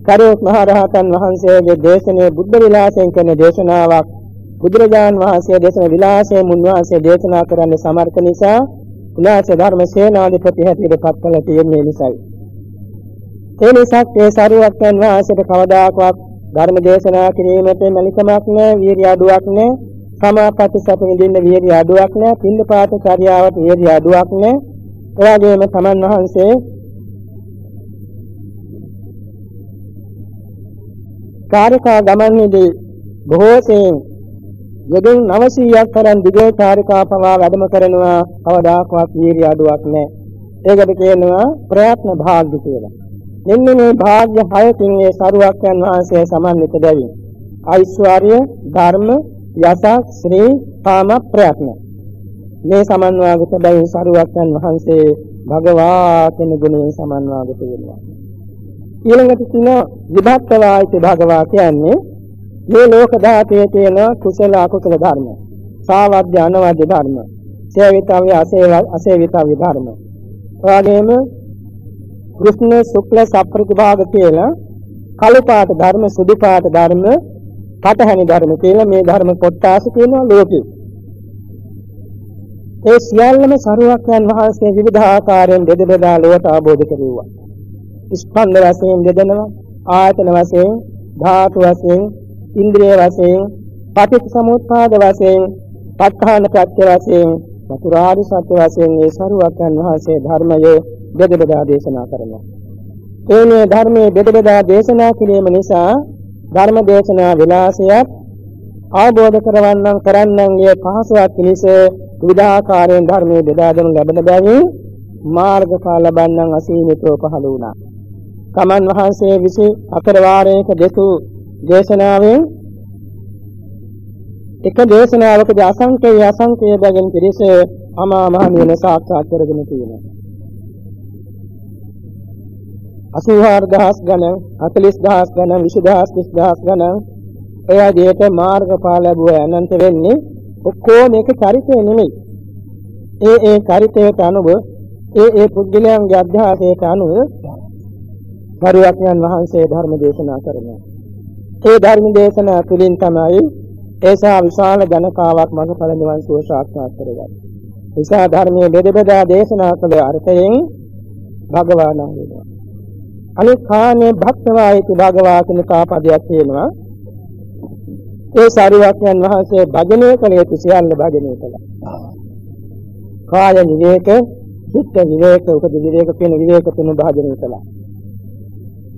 කරුත් මහ රහතන් වහන්සේගේ දේශනේ බුද්ධ විලාසයෙන් කරන දේශනාවක් බුදුරජාන් වහන්සේ දේශන විලාසයෙන් මුන්වහන්සේ දේශනා කරන්න සමර්ථ නිසා උන්වහන්සේ ධර්ම සේනාධිපති හැටියට පත් කළ තියෙන්නේ නිසායි. ඒ නිසා ඒ සාරුවක්යන් වහන්සේට කවදාකවත් ධර්ම දේශනා කිරීමට මනිකමක් නැහැ, වීර්ය අඩුවක් නැහැ, සමාපatti සැප විඳින්න වීර්ය අඩුවක් නැහැ, පින්දපාත චර්යාවට වීර්ය අඩුවක් නැහැ. එවාගෙම තමන් වහන්සේ කාර්යකා ගමන්නේදී බොහෝ සෙයින් යොදුන් 900ක් තරම් දිගේ කාර්යකා පවා වැඩම කරනවා කවදාකවත් වීර්ය අඩුවක් නැහැ. ඒකට කියනවා ප්‍රයත්න භාග්‍ය කියලා. මෙන්න මේ භාග්‍ය හයකින් මේ සරුවක්යන් වහන්සේ සමන්විත දෙවින්. ඓශ්වර්ය, ධර්ම, යස, ශ්‍රී, කාම ප්‍රයත්න. මේ සමන්වාගත දෙවින් සරුවක්යන් වහන්සේ භගවා කියන ගුණයෙන් සමන්වාගත වෙනවා. ඊළඟට තියෙන විභක්තවායිත භගවා කියන්නේ මේ ලෝක ධාතයේ තියෙන කුසල අකුසල ධර්ම. සාවද්‍ය අනවද්‍ය ධර්ම. සේවිතව්‍ය අසේවිතව්‍ය ධර්ම. එවාගෙම කෘෂ්ණ ශුක්ල සප්‍රතිභාග කියලා කළු පාට ධර්ම සුදු පාට ධර්ම පටහැනි ධර්ම කියලා මේ ධර්ම කොටස් කියනවා ලෝකේ. ඒ සියල්ලම සරුවක්යන් වහන්සේ විවිධ ආකාරයෙන් බෙද බෙදා ලෝකට ආબોධ කෙරුවා. ස්කන්ධ වශයෙන් බෙදනවා, ආයතන වශයෙන්, ධාතු වශයෙන්, ඉන්ද්‍රිය වශයෙන්, පටිච්චසමුප්පාද වශයෙන්, ප ဋ ාහන ප්‍රත්‍ය වශයෙන්, චතුරාර්ය සත්‍ය වශයෙන් මේ සරුවක්යන් වහන්සේ ධර්මයේ බෙද බෙදා දේශනා කරනවා. ඒ මේ ධර්මයේ බෙද බෙදා දේශනා කිරීම නිසා ධර්ම දේශනා විලාසයත් ආબોධ කරවන්නම් කරන්නන්ගේ පහසුවක් පිණිස විවිධාකාරයෙන් ධර්මයේ බෙදා දෙනු ලැබෙන බැවින් මාර්ගඵල ලබන්නන් අසීමිතව පහළ වුණා. කමන් වහන්සේ විසි අතර වාරයක දෙතු දේශනාවෙන් එක දේශනාවකදී අසංකේය අසංකේය බැගින් පිරිස අමා මහ නිවන සාක්ෂාත් කරගෙන තියෙනවා. 84000 ගණන් 40000 ගණන් 20000 30000 ගණන් ඒ ආදියට මාර්ගඵල ලැබුව අනන්ත වෙන්නේ ඔක්කොම මේක චරිතය නෙමෙයි. ඒ ඒ චරිතයට අනුව ඒ ඒ පුද්ගලයන්ගේ අධ්‍යාසයට අනුව පරිවර්තයන් වහන්සේ ධර්ම දේශනා කරනවා. ඒ ධර්ම දේශනා තුළින් තමයි ඒසා විශාල ජනකාවක් මඟඵල නිවන් සුව සාක්ෂාත් කරගන්නේ. ඒසා ධර්මයේ බෙද බෙදා දේශනා කළ අර්ථයෙන් භගවාන වෙනවා. අනිත් කාණේ භක්තවායිති භගවා කියන කාපදයක් තියෙනවා. ඒ සාරිවත්යන් වහන්සේ භජනය කළ යුතු සියල්ල භජනය කළා. කාය විවේක, චිත්ත විවේක, උපද විවේක කියන විවේක තුන භජනය කළා.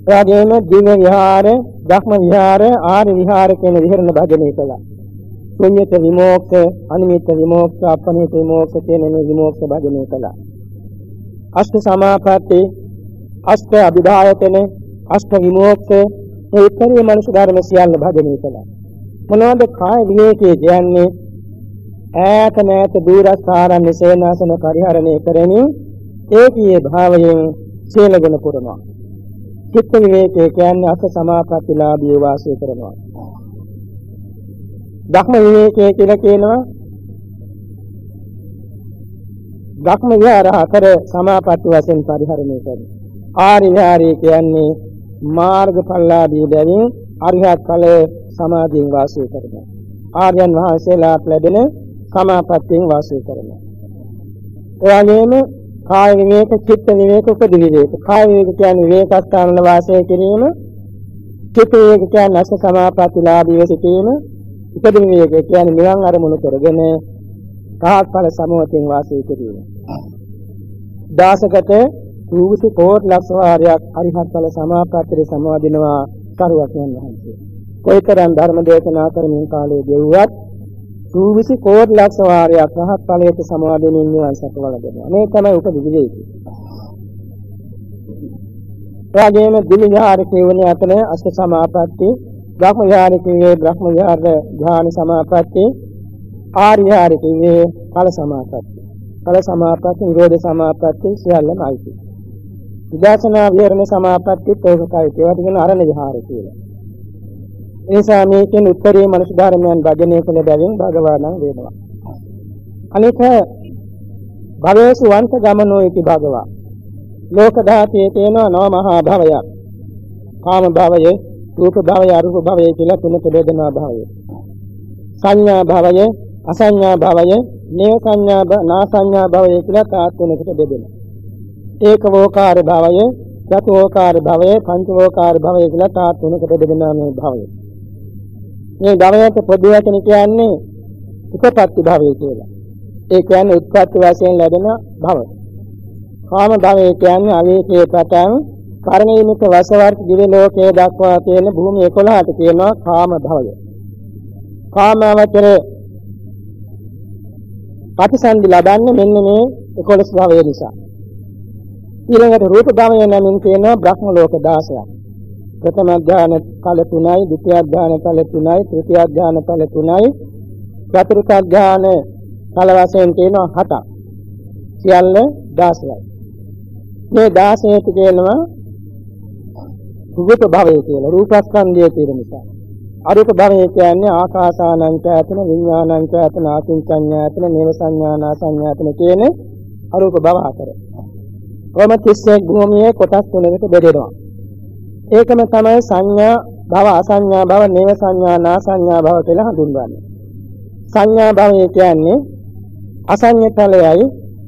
එවාගෙම දින විහාර, ධක්ම විහාර, ආර්ය විහාර කියන විහරණ භජනය කළා. ශුන්‍යත විමෝක්ෂ, අනිමිත්ත විමෝක්ෂ, අපනිත විමෝක්ෂ කියන මේ විමෝක්ෂ භජනය කළා. අෂ්ඨ සමාපatti, අෂ්ඨ අභිදායතන, අෂ්ඨ විමෝක්ෂ මේ උත්තරීය මනුෂ්‍ය ධර්ම සියල්ල භජනය කළා. මොනවද කාය විවේකයේ කියන්නේ? ඈත නැත දූරස්ථාරන් සේනාසන පරිහරණය කරමින් ඒකීය භාවයෙන් සීල ගුණ පුරනවා. චිත්ත විවේකයේ කියන්නේ අස සමාපත්තිලාභී වාසය කරනවා. ධක්ම විවේකයේ කියලා කියනවා ධක්ම විහාර හතර සමාපatti වශයෙන් පරිහරණය කරනවා. ආර්ය විහාරය කියන්නේ මාර්ගඵලලාභී බැවින් අරිහත් ඵල සමාධියෙන් වාසය කරනවා. ආර්යයන් වහන්සේලාට ලැබෙන සමාපත්තියෙන් වාසය කරනවා. ඒ වගේම කාය විවේක, චිත්ත විවේක, උපදි විවේක. කාය විවේක කියන්නේ විවේකස්ථානවල වාසය කිරීම. චිත්ත විවේක කියන්නේ අස සමාපත්තිලාභීව සිටීම. උපදි විවේක කියන්නේ නිවන් අරමුණු කරගෙන රහත් ඵල සමවතෙන් වාසය කිරීම. දාසගත සූවිසි කෝට් ලක්ෂ වාරයක් අරිහත් ඵල සමාපත්තියේ සමාදිනවා කරුවක් යනවා. කොයිතරම් ධර්ම දේශනා කරමින් කාලය ගෙවුවත් සූවිසි කෝටි ලක්ෂ වාරයක් රහත් ඵලයට සමාදෙමින් නිවන් සතුවල දෙනවා. මේ තමයි උපදි විවේකී. එවාගෙම දිවි විහාර කියවනේ අතර අෂ්ට සමාපatti, බ්‍රහ්ම විහාර කියවේ බ්‍රහ්ම විහාර ධ්‍යාන සමාපatti, ආර්ය විහාර කියවේ ඵල සමාපatti. ඵල සමාපatti, නිරෝධ සමාපatti සියල්ලම අයිති. විදර්ශනා විහරණ සමාපatti තෝකයි. ඒවට කියන අරණ විහාර කියලා. එනිසා මේකෙන් උත්තරී මනුෂ්‍ය ධර්මයන් භජනය කළ බැවින් භගවානං වෙනවා. අනික භවේසු වංශ ගමනෝ इति භගවා. ලෝක ධාතයේ තියෙනවා නව මහා භවයක්. කාම භවය, රූප භවය, අරූප භවය කියලා තුනක බෙදෙනවා භවය. සංඥා භවය, අසංඥා භවය, නේව සංඥා නා සංඥා භවය කියලා තාත් තුනකට බෙදෙනවා. ඒකවෝකාර භවය, චතුෝකාර භවය, පංචවෝකාර භවය කියලා තාත් තුනකට බෙදෙනවා මේ භවය. මේ ගමනට පොදු වචන කියන්නේ උපපත්ති භවය කියලා. ඒ කියන්නේ උත්පත්ති වශයෙන් ලැබෙන භව. කාම භවය කියන්නේ අවේකේ පටන් කරණීමික වසවර්ග දිව්‍ය ලෝකයේ දක්වා තියෙන භූමි 11ට කියනවා කාම භවය. කාමවතර ප්‍රතිසන්දි ලබන්නේ මෙන්න මේ 11 භවය නිසා. ඊළඟට රූප භවය නමින් කියනවා බ්‍රහ්ම ලෝක 16ක්. ප්‍රථම ධාන කල 3යි, ဒုတိ ය ධාන කල 3යි, තෘතිය ධාන කල 3යි, චතුර්ථ ධාන කල වශයෙන් තියෙනවා 7ක්. සියල්ල 16යි. මේ 16ට කියනවා රූප භවය කියලා. රූපස්කන්ධය තියෙන නිසා. අරූප භවය කියන්නේ ආකාසානංචයතන විඥානංචයතන ආකින්චඤ්ඤයතන නේව සංඥානා සංඥාතන කියන අරූප භව හතර. කොහොම 31 භූමියේ කොටස් තුනකට බෙදෙනවා. ඒකම තමයි සංඥා භව අසංඥා භව නේව සංඥා නා සංඥා භව කියලා හඳුන්වන්නේ. සංඥා භවය කියන්නේ අසංඥතලයයි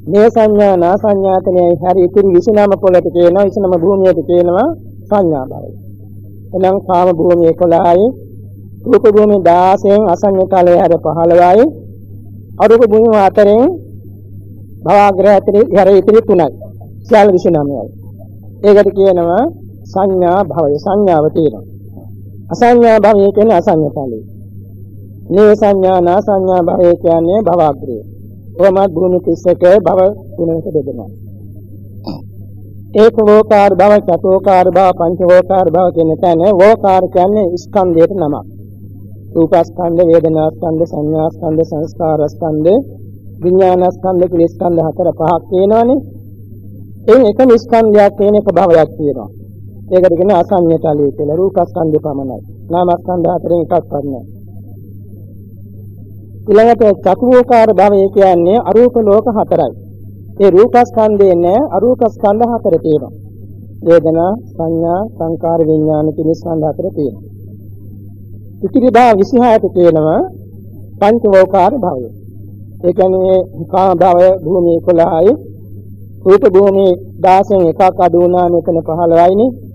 නේව සංඥා නා සංඥාතනයයි හරි ඉතිරි 29 පොළට කියනවා 29 භූමියට කියනවා සංඥා භවය. එනම් කාම භූමිය 11යි රූප භූමිය 16න් අසංඥතලය හැර 15යි අරූප භූමිය 4න් භවග්‍රහ හැර ඉතිරි 3යි. සියල්ල 29යි. ඒකට කියනවා සංඥා භවය සංඥාව තියෙනවා. අසංඥා භවය කියන්නේ අසංඥ ඵලයි. නේ සංඥා නා සංඥා භවය කියන්නේ භවග්‍රය. කොහොමද භූමි 31 භව තුනකට බෙදෙනවා. ඒක වෝකාර භව, චතෝකාර භව, පංචවෝකාර භව කියන තැන වෝකාර කියන්නේ ස්කන්ධයට නමක්. රූපස්කන්ධ, වේදනාස්කන්ධ, සංඥාස්කන්ධ, සංස්කාරස්කන්ධ, විඥානස්කන්ධ කියලා ස්කන්ධ හතර පහක් තියෙනවානේ. එයින් එකම ස්කන්ධයක් තියෙන එක භවයක් තියෙනවා. ඒකට කියන අසඤ්ඤතලිය කියලා රූපස්කන්ධය පමණයි. නාමස්කන්ධ හතරෙන් එකක්වත් නැහැ. ඊළඟට චතුෝකාර භවය කියන්නේ අරූප ලෝක හතරයි. ඒ රූපස්කන්ධේ නෑ අරූපස්කන්ධ හතර තියෙනවා. වේදනා, සංඥා, සංකාර, විඥාන කියන ස්කන්ධ හතර තියෙනවා. ඉතිරි භව 26ට කියනවා පංචවෝකාර භවය. ඒ කියන්නේ කාම භවය භූමි 11යි රූප භූමි 16න් එකක් අඩු වුණා මෙතන 15යිනේ.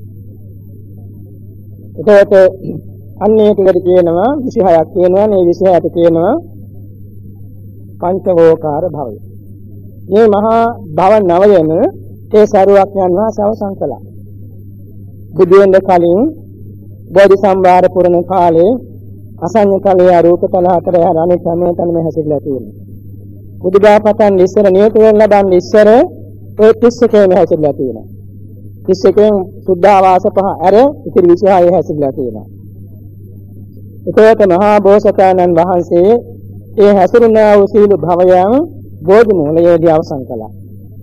එතකොට අන්නේ ටිකට කියනවා 26ක් කියනවා මේ 26ට කියනවා පංචවෝකාර භවය. මේ මහා භව නවයන ඒ සරුවක් යනවා සවසන් කළා. බුදු වෙන කලින් බෝධි සම්භාර පුරණ කාලේ අසඤ්ඤ තලයේ අරූප තල හතර යන අනිත් හැම තැනම හැසිරලා තියෙනවා. බුදුදා පතන් ඉස්සර නියත වෙන ලබන්නේ ඉස්සර ඒ 31 හැසිරලා තියෙනවා. 31න් සුද්ධාවාස පහ ඇර ඉතිරි 26 හැසිරලා තියෙනවා. එතකොට මහා බෝසතාණන් වහන්සේ ඒ හැසිරුණා වූ සීල භවයන් බෝධි මූලයේදී අවසන් කළා.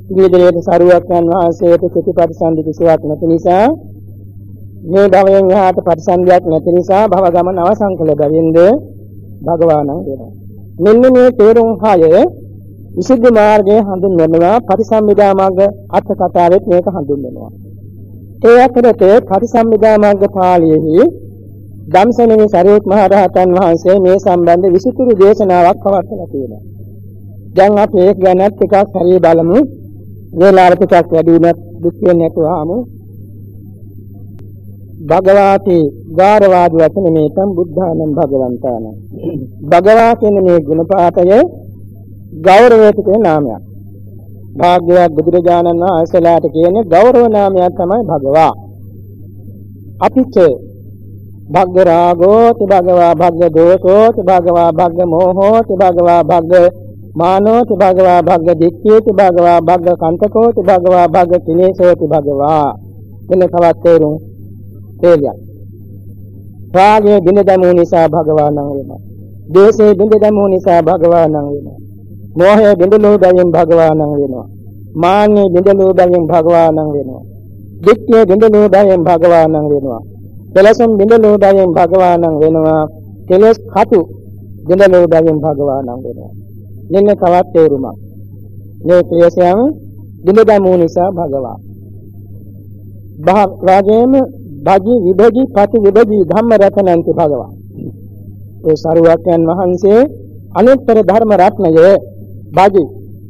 විවිධයට සරුවක්යන් වහන්සේට ප්‍රතිපරිසන්දි කිසිවක් නැති නිසා මේ භවයෙන් එහාට පරිසන්දියක් නැති නිසා භව ගමන අවසන් කළ බැවින්ද භගවානං වෙනවා. මෙන්න මේ තේරුම් හය විසුද්ධි මාර්ගයේ හඳුන්වනවා පරිසම්මිදා මාර්ග අට කතාවෙත් මේක හඳුන්වනවා. ඒ අතරතේ පරිසම්මිදා මාර්ග පාළියේහි ධම්සනෙනි සරියුත් මහ රහතන් වහන්සේ මේ සම්බන්ධ විසිතුරු දේශනාවක් පවත්වලා තියෙනවා. දැන් අපි ඒක ගැනත් ටිකක් හරිය බලමු. වේලාව ටිකක් වැඩි වුණත් දුක් වෙන්නේ නැතුවම භගවාති ගාරවාද වචන මේතම් බුද්ධානම් භගවන්තාන. භගවා කියන මේ ගුණපාඨය ගෞරවයට කියන නාමයක්. භාග්‍යවත් බුදුරජාණන් වහන්සේලාට කියන්නේ ගෞරව නාමයක් තමයි භගවා. අපිට භග්ග රාගෝ ති භගවා භග්ග දෝෂෝ ති භගවා භග්ග මෝහෝ ති භගවා භග්ග මානෝ ති භගවා භග්ග දික්ඛේ ති භගවා භග්ග කන්තකෝ ති භගවා භග්ග කිලේශෝ ති භගවා. මෙන්න තවත් තේරුම් තේරියක් රාගයේ බිඳ දැමූ නිසා භගවා නම් වෙනවා. දේශයේ බිඳ දැමූ නිසා භගවා නම් වෙනවා. මෝහයේ බිඳලෝ බැවින් භගවා නම් වෙනවා. මාන්නේ බිඳලෝ බැවින් භගවා නම් වෙනවා. දික්ඛයේ බිඳලෝ බැවින් භගවා නම් වෙනවා. කෙලසුන් බිඳලෝ බැවින් භගවානං වෙනවා. කෙලස් කටු බිඳලෝ බැවින් භගවානං වෙනවා. මෙන්න තවත් තේරුමක්. මේ ක්ලේශයන් බිඳ දැමූ නිසා භගවා. භාගයේම භජි විභජි පති විභජි ධම්ම රතනන්ති භගවා. ඒ සරුවක්යන් වහන්සේ අනුත්තර ධර්ම රත්නය භජි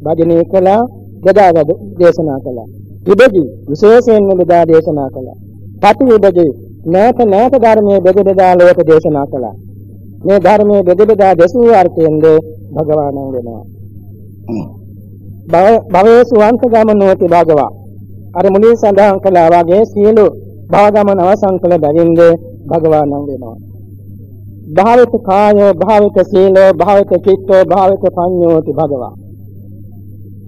භජනය කළා බෙදාගද දේශනා කළා විභජි විශේෂයෙන්ම බෙදා දේශනා කළා පති විභජි නැවත නැවත ධර්මයේ බෙද බෙදා ලෝක දේශනා කළා. මේ ධර්මයේ බෙද බෙදා දෙසූ අර්ථයෙන්ද භගවානං වෙනවා. භවයේ සුවන්ත ගමනෝති භගවා. අර මුලින් සඳහන් කළා වගේ සියලු භව ගමන අවසන් කළ බැවින්ද භගවානං වෙනවා. භාවිත කායෝ භාවිත සීලෝ භාවිත චිත්තෝ භාවිත පඤ්ඤෝති භගවා.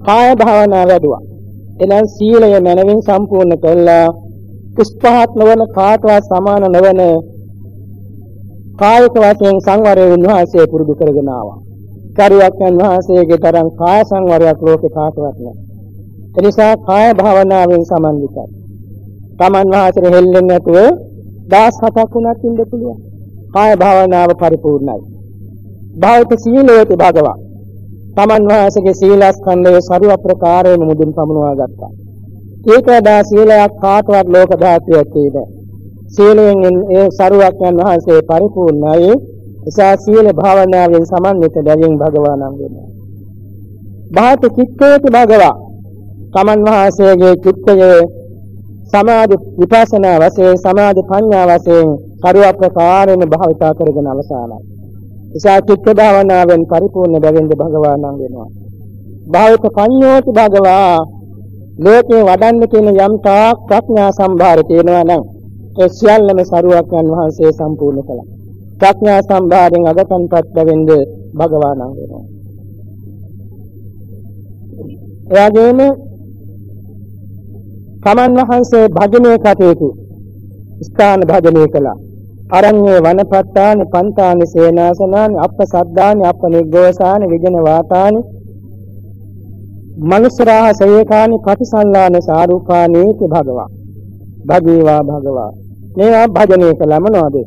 කාය භාවනා වැඩුවා. එනම් සීලය මනමින් සම්පූර්ණ කළා ස්පහත් නොවන කාටවත් සමාන නොවන කායික වශයෙන් සංවරය උන්වහන්සේ පුරුදු කරගෙන ආවා. කරුවක්යන් වහන්සේගේ තරම් කාය සංවරයක් ලෝකේ කාටවත් නැහැ. එනිසා කාය භාවනාවෙන් සමන්විතයි. Taman වහන්සේ හෙල්ලෙන්නේ නැතුව දහස් හතක් වුණත් ඉන්න පුළුවන්. කාය භාවනාව පරිපූර්ණයි. භාවිත සීලෝති භගවා. Taman වහන්සේගේ සීලස්කන්ධයේ සර්ව ප්‍රකාරයෙන්ම මුදුන් පමුණවා ගත්තා. ඒක වඩා සීලයක් කාටවත් ලෝක ධාතුවක් තියෙද. සීලයෙන් ඒ සරුවක්යන් වහන්සේ පරිපූර්ණයි. එසා සීල භාවනාවෙන් සමන්විත බැවින් භගවානම් වෙනවා. භාත චිත්තේති භගවා. තමන් වහන්සේගේ චිත්තයේ සමාධි විපස්සනා වශයෙන් සමාධි ප්‍රඥා වශයෙන් කරුව ප්‍රකාරයෙන් භාවිතා කරගෙන අවසానයි. එසා චිත්ත භාවනාවෙන් පරිපූර්ණ බැවින්ද භගවානම් වෙනවා. භාවිත පඤ්ඤෝති භගවා ලෝකේ වඩන්න කියන යම් තාක් ප්‍රඥා සම්භාර තියෙනවා නම් ඒ සියල්ලම සරුවක්යන් වහන්සේ සම්පූර්ණ කළා. ප්‍රඥා සම්භාරයෙන් අගතන්පත් බැවින්ද භගවානං වෙනවා. එයාගේම තමන් වහන්සේ භජනය කටයුතු ස්ථාන භජනය කළා. අරඤ්ඤේ වනපත්තානි පන්තානි සේනාසනානි අප්පසද්දානි අප්පනිග්ගෝසානි විජන වාතානි මනුස්සරාහ සයේකානි පටිසල්ලාන සාරූපානීති භගවා භගීවා භගවා මේවා භජනය කළා මොනවද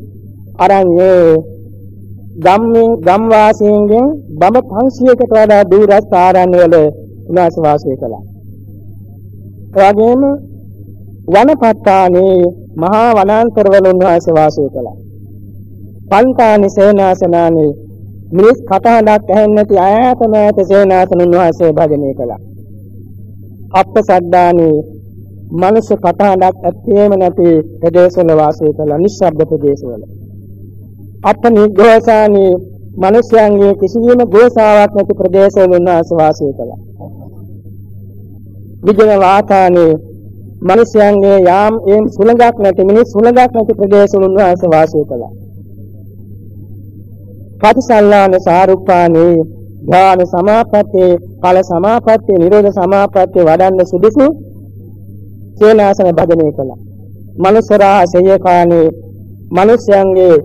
අරඤ්ඤේ ගම්මින් ගම් වාසීන්ගෙන් බඹ 500කට වඩා දුරස්ත ආරණ්‍ය වල උනාස වාසය කළා. එවැගේම වනපත්තානේ මහා වනාන්තරවල උන්වහන්සේ වාසය කළා. පන්තානි සේනාසනානේ මිනිස් කටහඬක් ඇහෙන්නේ නැති ඈත මෑත සේනාසන උන්වහන්සේ භජනය කළා. අප්පසද්දානේ මනුෂ්‍ය කටහඬක් ඇත්තේම නැති ප්‍රදේශවල වාසය කළා නිශ්ශබ්ද ප්‍රදේශවල. අපනිග්ඝෝසානේ මිනිස්යන්ගේ කිසියම් ගෝසාවක් නැති ප්‍රදේශවල උන්වහන්සේ වාසය කළා. විජන වාතානේ මිනිස්යන්ගේ යාම් එම් සුළඟක් නැති මිනිස් සුළඟක් නැති ප්‍රදේශවල උන්වහන්සේ වාසය කළා. පටිසල්ලාන සාරුප්පානේ ධාන සමාපත්තේ ඵල සමාපත්තේ නිරෝධ සමාපත්තේ වඩන්න සුදුසු සේනාසන භජනය කළා. මනුසරා සේයකානේ මිනිස්යන්ගේ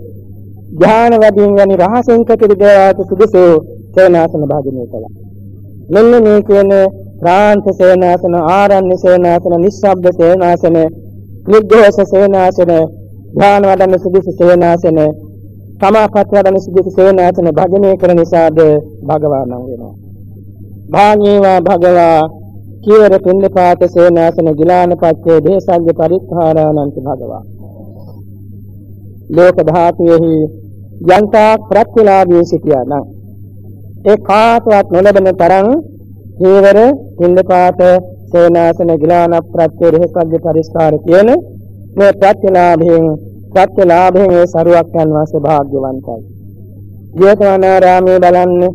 ධාන වැඩින් වැනි රහසෙන් කටයුතු දේවාත සුදුසු සේනාසන භජනය කළා. මෙන්න මේ කියන ක්‍රාන්ත සේනාසන ආරණ්‍ය සේනාසන නිස්සබ්ද සේනාසන නිග්ඝෝෂ සේනාසන ධ්‍යාන වඩන සුදුසු සේනාසන සමාපත් වඩන සුදුසු සේනාසන භජනය කරන නිසාද භගවානම් වෙනවා. භාග්‍යවා භගවා කීවර පින්නපාත සේනාසන ගිලාන පච්චේ දේසග්ග පරික්ඛාරානන්ත භගවා. ලෝක ධාතුවේහි යන්තා ප්‍රත්‍යලාභී සිටියා නම් ඒ කාටවත් නොලබන තරම් හේවර පින්දපාත සේනාසන ගිලාන ප්‍රත්‍ය රහසග්ග පරිස්කාර කියන මේ ප්‍රත්‍යලාභයෙන් ප්‍රත්‍යලාභයෙන් ඒ සරුවක් යන වාසේ භාග්‍යවන්තයි. ජේතවනාරාමයේ බලන්නේ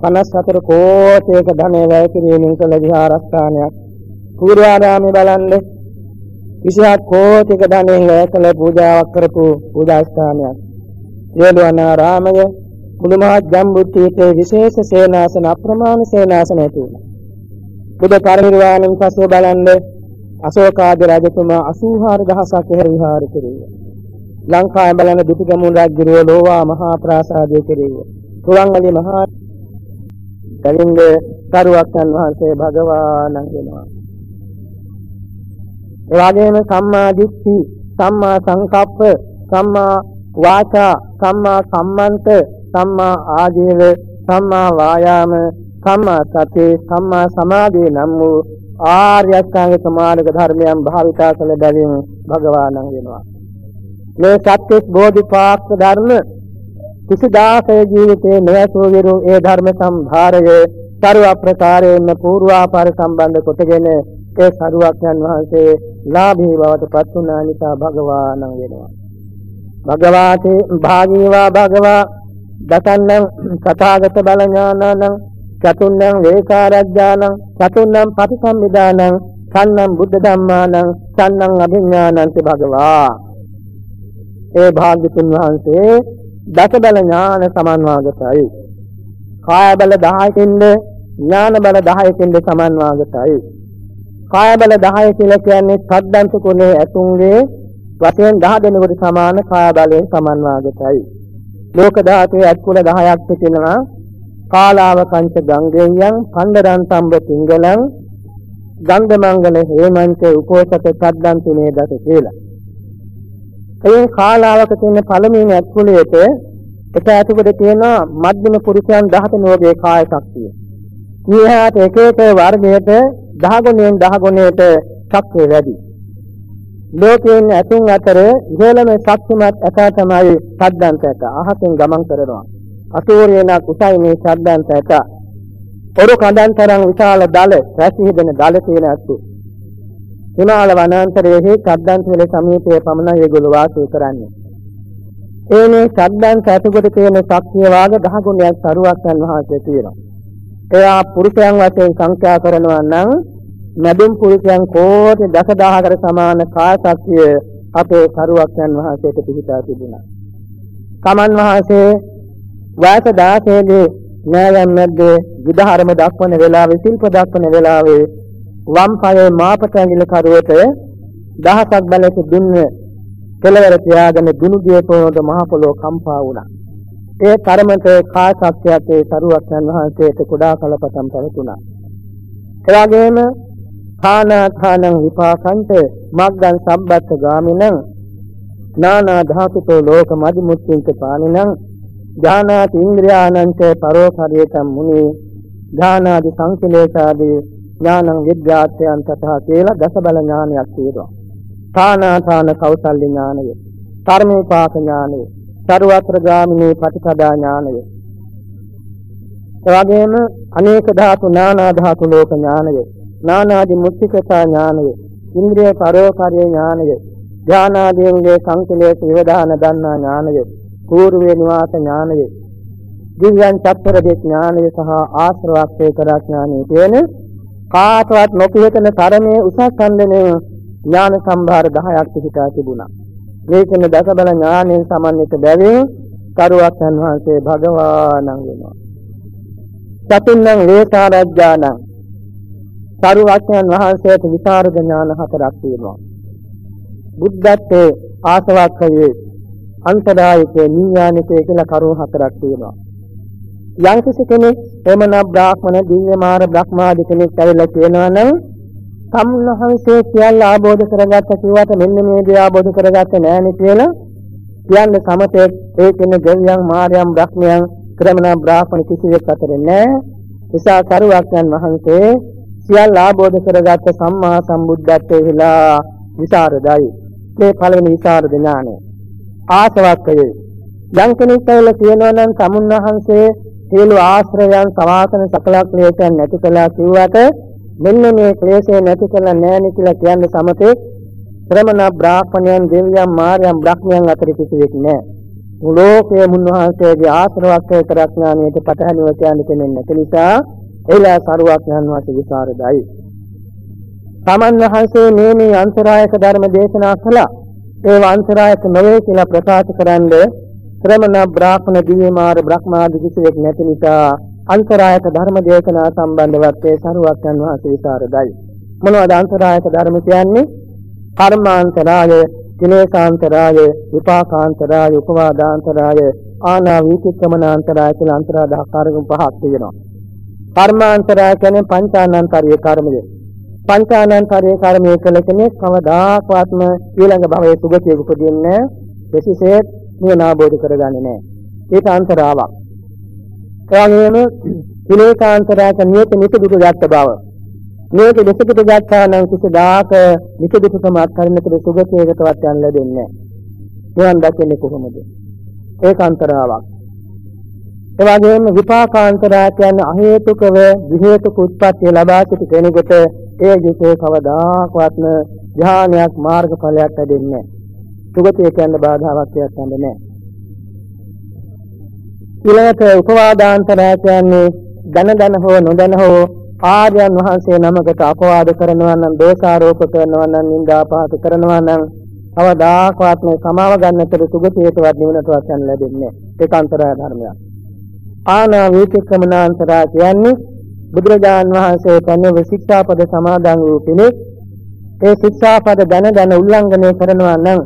54 කෝටියක ධනෙ වැය කිරීමෙන් කළ විහාරස්ථානයක්. පූර්වාරාමයේ බලන්නේ 27 කෝටියක ධනෙන් වැය කළ පූජාවක් කරපු පූජා ස්ථානයක්. ජේතවනාරාමය මුළුමහත් ජම්බුද්දීපේ විශේෂ සේනාසන අප්‍රමාණ සේනාසන ඇති වුණා. බුදු පරිනිර්වාණයෙන් පසු බලන්න අශෝකාද රජතුමා 84000ක් එහෙර විහාර කෙරෙව්වා. ලංකාවේ බලන දුටුගැමුණු රජුරෝ ලෝවා මහා ප්‍රාසාදයේ කෙරෙව්වා. තුරංගලි මහා කලින්ද කරුවක්යන් වහන්සේ භගවානන් වෙනවා. ඒ වගේම සම්මා දිට්ඨි, සම්මා සංකප්ප, සම්මා වාචා, සම්මා කම්මන්ත, සම්මා ආජීව, සම්මා වායාම, සම්මා සති සම්මා සමාධිය නම් වූ ආර්ය අෂ්ටාංගික මාර්ග ධර්මයන් භාවිතා කළ බැවින් භගවානන් වෙනවා. මේ සත්‍යස් බෝධිපාක්ෂ ධර්ම කිසිදාසේ ජීවිතේ නොයසෝ විරු ඒ ධර්ම සම්භාරයේ ਸਰව ප්‍රකාරයෙන්ම පූර්වාපාර සම්බන්ධ කොටගෙන ඒ සරුවක්යන් වහන්සේ ලාභී බවට පත් වුණා නිසා භගවානන් වෙනවා. භගවාතේ භාගීවා භගවා දසන්නම් සතාගත බල ඥානං චතුන්නම් වේකාරඥානං චතුන්නම් පටිසම්භිදානං සන්නම් බුද්ධ ධම්මානං සන්නම් අභිඥානන්ති භගවා. ඒ භාග්‍යතුන් වහන්සේ දස බල ඥාන සමන්වාගතයි. කාය බල 10කින්ද ඥාන බල 10කින්ද සමන්වාගතයි. කාය බල 10 කියලා කියන්නේ සද්දන්ත කුලේ ඇතුන්ගේ වශයෙන් 10 දෙනෙකුට සමාන කාය බලයෙන් සමන්වාගතයි. ලෝක ධාතුවේ අත්කුල 10ක් තිබෙනවා කාලාව කංච ගංගෙයන් පණ්ඩරන් සම්බ පිංගලං ගංග මංගල හේමන්ත උපෝසත සද්දන්ති මේ දස කියලා. ඒ කාලාවක තියෙන පළමුවෙනි අත්කුලයට එක ඇතුකට තියෙන මධ්‍යම පුරුෂයන් 10 නෝගේ කාය ශක්තිය. ඊහාට එක එක වර්ගයට 10 ගුණයෙන් 10 ගුණයට ශක්තිය වැඩි. ලෝකයෙන් ඇතුන් අතර ඉහළම ශක්තිමත් එක තමයි සද්දන්තක අහසින් ගමන් කරනවා. අසූරියන කුසයි මේ ශබ්දන්ත ඇත. පොරු කඳන් තරම් විශාල දල රැසිහෙදෙන දල තියෙන අසු. හිමාල වනාන්තරයේ ශබ්දන්ත වල සමීපයේ පමණයි ඒගොල්ලෝ වාසය කරන්නේ. ඒ මේ ශබ්දන්ත ඇතුළත තියෙන ශක්තිය වාග දහ ගුණයක් සරුවක් යන වහන්සේ තියෙනවා. එයා පුරුෂයන් වශයෙන් සංඛ්‍යා කරනවා නම් නැදුම් පුරුෂයන් කෝටි දසදහකට සමාන කාය ශක්තිය අපේ සරුවක් යන වහන්සේට පිහිටා තිබුණා. තමන් වහන්සේ වාස 16 දී නෑයන් මැද්දේ විදහාරම දක්වන වෙලාවේ ශිල්ප දක්වන වෙලාවේ වම් පායේ මාපට ඇඟිලි කරුවට දහසක් බලක දුන්න කෙලවර තියාගෙන දුනු දියපොනට මහ පොළොව කම්පා වුණා. ඒ තරමට කාය ශක්තියත් ඒ සරුවක්යන් වහන්සේට කුඩා කලපතම් පැවතුණා. ඒ වගේම ථානාථානං විපාකන්ත මග්ගං සම්බත්ත ගාමිනං නානා ධාතුතෝ ලෝක මදිමුත්තිංච පානිනං ඥානාති ඉන්ද්‍රියානං ච පරෝපරියතම් මුනි ඥානාදි සංකලේශාදී ඥානං විද්‍යාත්‍යං තථා කියලා දස බල ඥානයක් තියෙනවා. ථානාථාන කෞසල්‍ය ඥානය, කර්මෝපාක ඥානය, ਸਰවත්‍ර ගාමිනී පටිපදා ඥානය. එවැගේම අනේක ධාතු නානා ධාතු ලෝක ඥානය, නානාදි මුක්තිකතා ඥානය, ඉන්ද්‍රිය පරෝපරිය ඥානය, ඥානාදීන්ගේ සංකලේශ විවදාන දන්නා ඥානය, పూర్වේ නිවාස ඥානය, දිව්‍යං චත්තර දෙක් ඥානය සහ ආශ්‍රවක්ෂේ කරා ඥානය කියන කාටවත් නොපියතන තරමේ උසස් ඡන්දනේ ඥාන සම්භාර 10ක් පිහිටා තිබුණා. මේකෙන දසබල ඥානයෙන් සමන්විත බැවින් කරුවක්යන් වහන්සේ භගවානං වෙනවා. චතුන්නම් ලේසාරජ්ජානං කරුවක්යන් වහන්සේට විසරද ඥාන හතරක් තියෙනවා. බුද්ධත්වයේ ආසවක්ඛයේ අන්තදායකය නිඥානිකය කියලා කරුණු හතරක් තියෙනවා. යම්කිසි කෙනෙක් එමන බ්‍රාහ්මණ දිව්‍යමාන බ්‍රහ්මාදී කෙනෙක් ඇවිල්ලා කියනවා නම් සම්හංසේ සියල්ල ආબોධ කරගත්ත කිව්වට මෙන්න මේ දේ ආબોධ කරගත්තේ නෑනේ කියලා කියන්නේ සමතේ ඒ කියන්නේ දෙවියන් මාර්යම් බ්‍රහ්මයන් ක්‍රමන බ්‍රාහ්මණ කිසිවෙක් අතර නෑ. නිසා සරුවක්යන් වහන්සේ සියල්ල ආબોධ කරගත්ත සම්මා සම්බුද්ධත්වයේ හිලා විසරදයි. මේ පළවෙනි විසරද ඥානය. ආසවක්කයේ යම් කෙනෙක් කියලා කියනවා නම් සමුන්වහන්සේ සියලු ආශ්‍රයයන් සවාසන සකල ක්ලේශයන් නැති කළා කිව්වට මෙන්න මේ ක්ලේශය නැති කළා නෑනේ කියලා කියන්නේ සමතේ ශ්‍රමණ බ්‍රාහ්මණයන් දෙවියන් මාර්යන් බ්‍රහ්මයන් අතර කිසිවෙක් නෑ. මුලෝකයේ මුන්වහන්සේගේ ආශ්‍රවක්ෂය කරඥානියට පටහැනිව කියන්නේ කෙනෙක් නැති නිසා එලා සරුවඥාන් වහන්සේ විසරදයි. තමන් වහන්සේ මේ මේ අන්තරායක ධර්ම දේශනා කළා. ඒ අන්තරායක නොවේ කියලා ප්‍රකාශ කරන්නේ ශ්‍රමණ බ්‍රාහ්මණ දිව්‍ය මාර බ්‍රහ්මාදී කිසිවෙක් නැති නිසා අන්තරායක ධර්ම දේශනා සම්බන්ධවත් ඒ සරුවක්යන් වහන්සේ විසරදයි. මොනවද අන්තරායක ධර්ම කියන්නේ? කර්මාන්තරාය, කිලේශාන්තරාය, විපාකාන්තරාය, උපවාදාන්තරාය, ආනා විචක්‍රමනාන්තරාය කියලා අන්තරා දහකාරකම් පහක් තියෙනවා. කර්මාන්තරාය කියන්නේ පංචානන්තරීය කර්මය. පංචානන්තරීය කර්මය කළ කෙනෙක් කවදාකවත්ම ඊළඟ භවයේ සුගතියක උපදින්නේ කිසිසේත් නිවන අවබෝධ කරගන්නේ නැහැ. ඒක අන්තරාවක්. එවැගේම විනේකාන්තරයක නියත නිතදුක ගත්ත බව. මේක දෙසකට ගත්තා නම් කිසිදාක නිතදුකම අත්හරින්නට සුගතයකටවත් යන්න ලැබෙන්නේ නැහැ. නිවන් දකින්නේ කොහොමද? ඒක අන්තරාවක්. එවැගේම විපාකාන්තරය කියන්නේ අහේතුකව විහේතුක උත්පත්ති ලබා සිටි කෙනෙකුට ඒ ජීවිතේ කවදාකවත්ම ධානයක් මාර්ගඵලයක් ලැබෙන්නේ නැහැ. සුගතිය කියන්නේ බාධාවක් කියන්නේ නැහැ. ඊළඟට උපවාදාන්තරය කියන්නේ දන දන හෝ නොදන හෝ ආර්යයන් වහන්සේ නමකට අපවාද කරනවා නම් දෝෂාරෝප කරනවා නම් නින්දා පහත කරනවා නම් අවදාකවත් මේ සමාව ගන්නතර සුගතියටවත් නිවනටවත් යන්න ලැබෙන්නේ ඒක අන්තරය ධර්මයක්. ආනා වේතික්‍රමනාන්තරය කියන්නේ බුදුරජාන් වහන්සේ පන්නේ ශික්ෂාපද සමාදන් වූ කෙනෙක් ඒ ශික්ෂාපද දන දන උල්ලංඝනය කරනවා නම්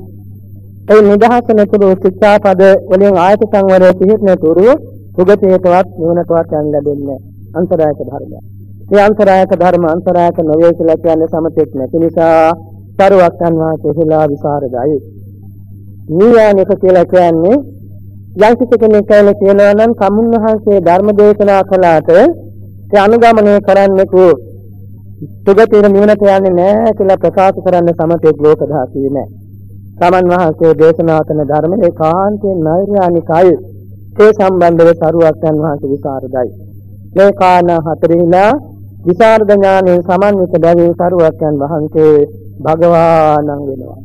ඒ නිදහස නැතුළු ශික්ෂාපද වලින් ආයත සංවරය පිහිටනතුරු සුගතියටවත් නිවනටවත් යන්න ලැබෙන්නේ අන්තරායක ධර්මය. මේ අන්තරායක ධර්ම අන්තරායක නොවේ කියලා කියන්නේ සමතෙක් නැති නිසා සරුවක්යන් වහන්සේලා විසරදයි. නීයානික කියලා කියන්නේ යම් කිසි කෙනෙක් කියලා කියනවා නම් සමුන් වහන්සේ ධර්ම දේශනා කළාට ඒ අනුගමනය කරන්නෙකු සුගතිය නිවනට යන්නේ නැහැ කියලා ප්‍රකාශ කරන්න සමතෙක් ලෝක දහසියේ නැහැ. තමන් වහන්සේ දේශනා කරන ධර්ම ඒකාන්තයෙන් නෛර්යානිකයි. ඒ සම්බන්ධව සරුවක්යන් වහන්සේ විසරදයි. මේ කාණ හතරෙහිලා විසරද ඥානයෙන් සමන්විත බැවින් සරුවක්යන් වහන්සේ භගවානං වෙනවා.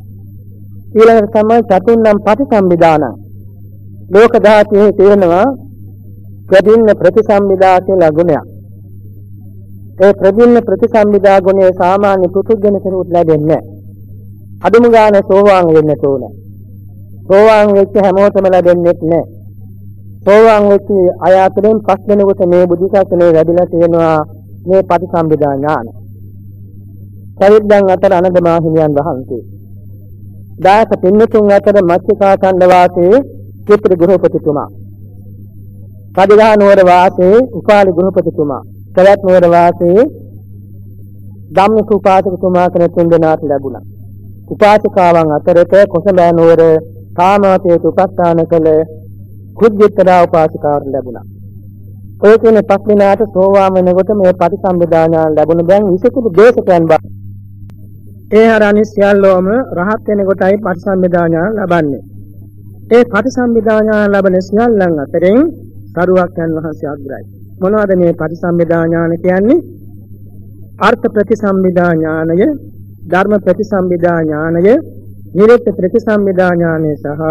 ඊළඟට තමයි චතුන්නම් පටිසම්භිදානං. ලෝක ධාතුවේ තියෙනවා ප්‍රදින්න ප්‍රතිසම්භිදා කියලා ගුණයක්. ඒ ප්‍රදින්න ප්‍රතිසම්භිදා ගුණය සාමාන්‍ය පුදුජන කෙනෙකුට ලැබෙන්නේ නැහැ. අදුම ගාන සෝවාන් වෙන්න ඕන. සෝවාන් වෙච්ච හැමෝටම ලැබෙන්නේ නැහැ. සෝවාන් වෙච්ච අය අතරින් පස් දෙනෙකුට මේ බුද්ධ ශාසනය ලැබිලා තියෙනවා මේ පටිසම්භිදා ඥාන. පරිද්දන් අතර අනන්ත මාහිමියන් වහන්සේ. දායක පින්නතුන් අතර මත්ස්‍යකා ඛණ්ඩ වාසයේ චිත්‍ර ගෘහපතිතුමා. කදිගහ නුවර වාසයේ උපාලි ගෘහපතිතුමා. සවැත් නුවර වාසයේ ධම්මික උපාසකතුමා කෙනෙක් තුන් දෙනාට ලැබුණා. උපාසිකාවන් අතරට කොසඹෑ නුවර කාමාවතයට උපස්ථාන කළ කුජ්ජිතරා උපාසිකාවට ලැබුණා. ඔය කියන පස් දිනාට සෝවාන් වෙනකොට මේ පටිසම්භිදා ඥාන ලැබුණ දැන් විසකුළු දේශකයන් බව. ඒ හරණි සියල්ලෝම රහත් වෙනකොටයි පටිසම්භිදා ඥාන ලබන්නේ. ඒ පටිසම්භිදා ඥාන ලැබෙන සියල්ලන් අතරින් සරුවක්යන් වහන්සේ අග්‍රයි. මොනවද මේ පටිසම්භිදා ඥාන කියන්නේ? අර්ථ ප්‍රතිසම්භිදා ඥානය, ධර්ම ප්‍රතිසම්භිදා ඥානය, නිරේත ප්‍රතිසම්භිදා ඥානය සහ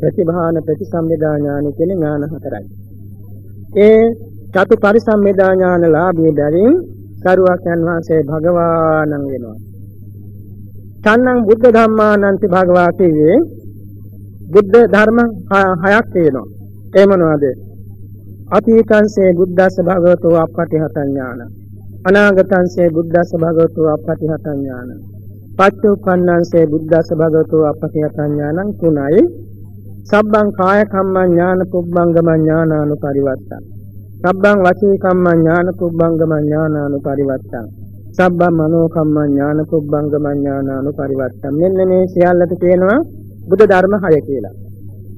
ප්‍රතිභාන ප්‍රතිසම්භිදා ඥානය කියන ඥාන හතරයි. ඒ චතු පරිසම්භිදා ඥාන ලාභී බැවින් සරුවක්යන් වහන්සේ භගවානං වෙනවා. තන්නං බුද්ධ ධම්මානන්ති භගවා කියේ බුද්ධ ධර්ම හයක් තියෙනවා. ඒ මොනවද? අතීතංසේ බුද්දස්ස භගවතෝ අප්පටිහත ඥාන. අනාගතංසේ බුද්දස්ස භගවතෝ අප්පටිහත ඥාන. පච්චුප්පන්නංසේ බුද්දස්ස භගවතෝ අප්පටිහත ඥානං තුනයි. සබ්බං කාය කම්මං ඥාන පුබ්බංගම ඥානානුපරිවත්තං. සබ්බං වචී කම්මං ඥාන පුබ්බංගම ඥානානුපරිවත්තං. සබ්බං මනෝ කම්මං ඥාන පුබ්බංගම ඥානානුපරිවත්තං. මෙන්න මේ සියල්ලට කියනවා බුද්ධ ධර්ම 6 කියලා.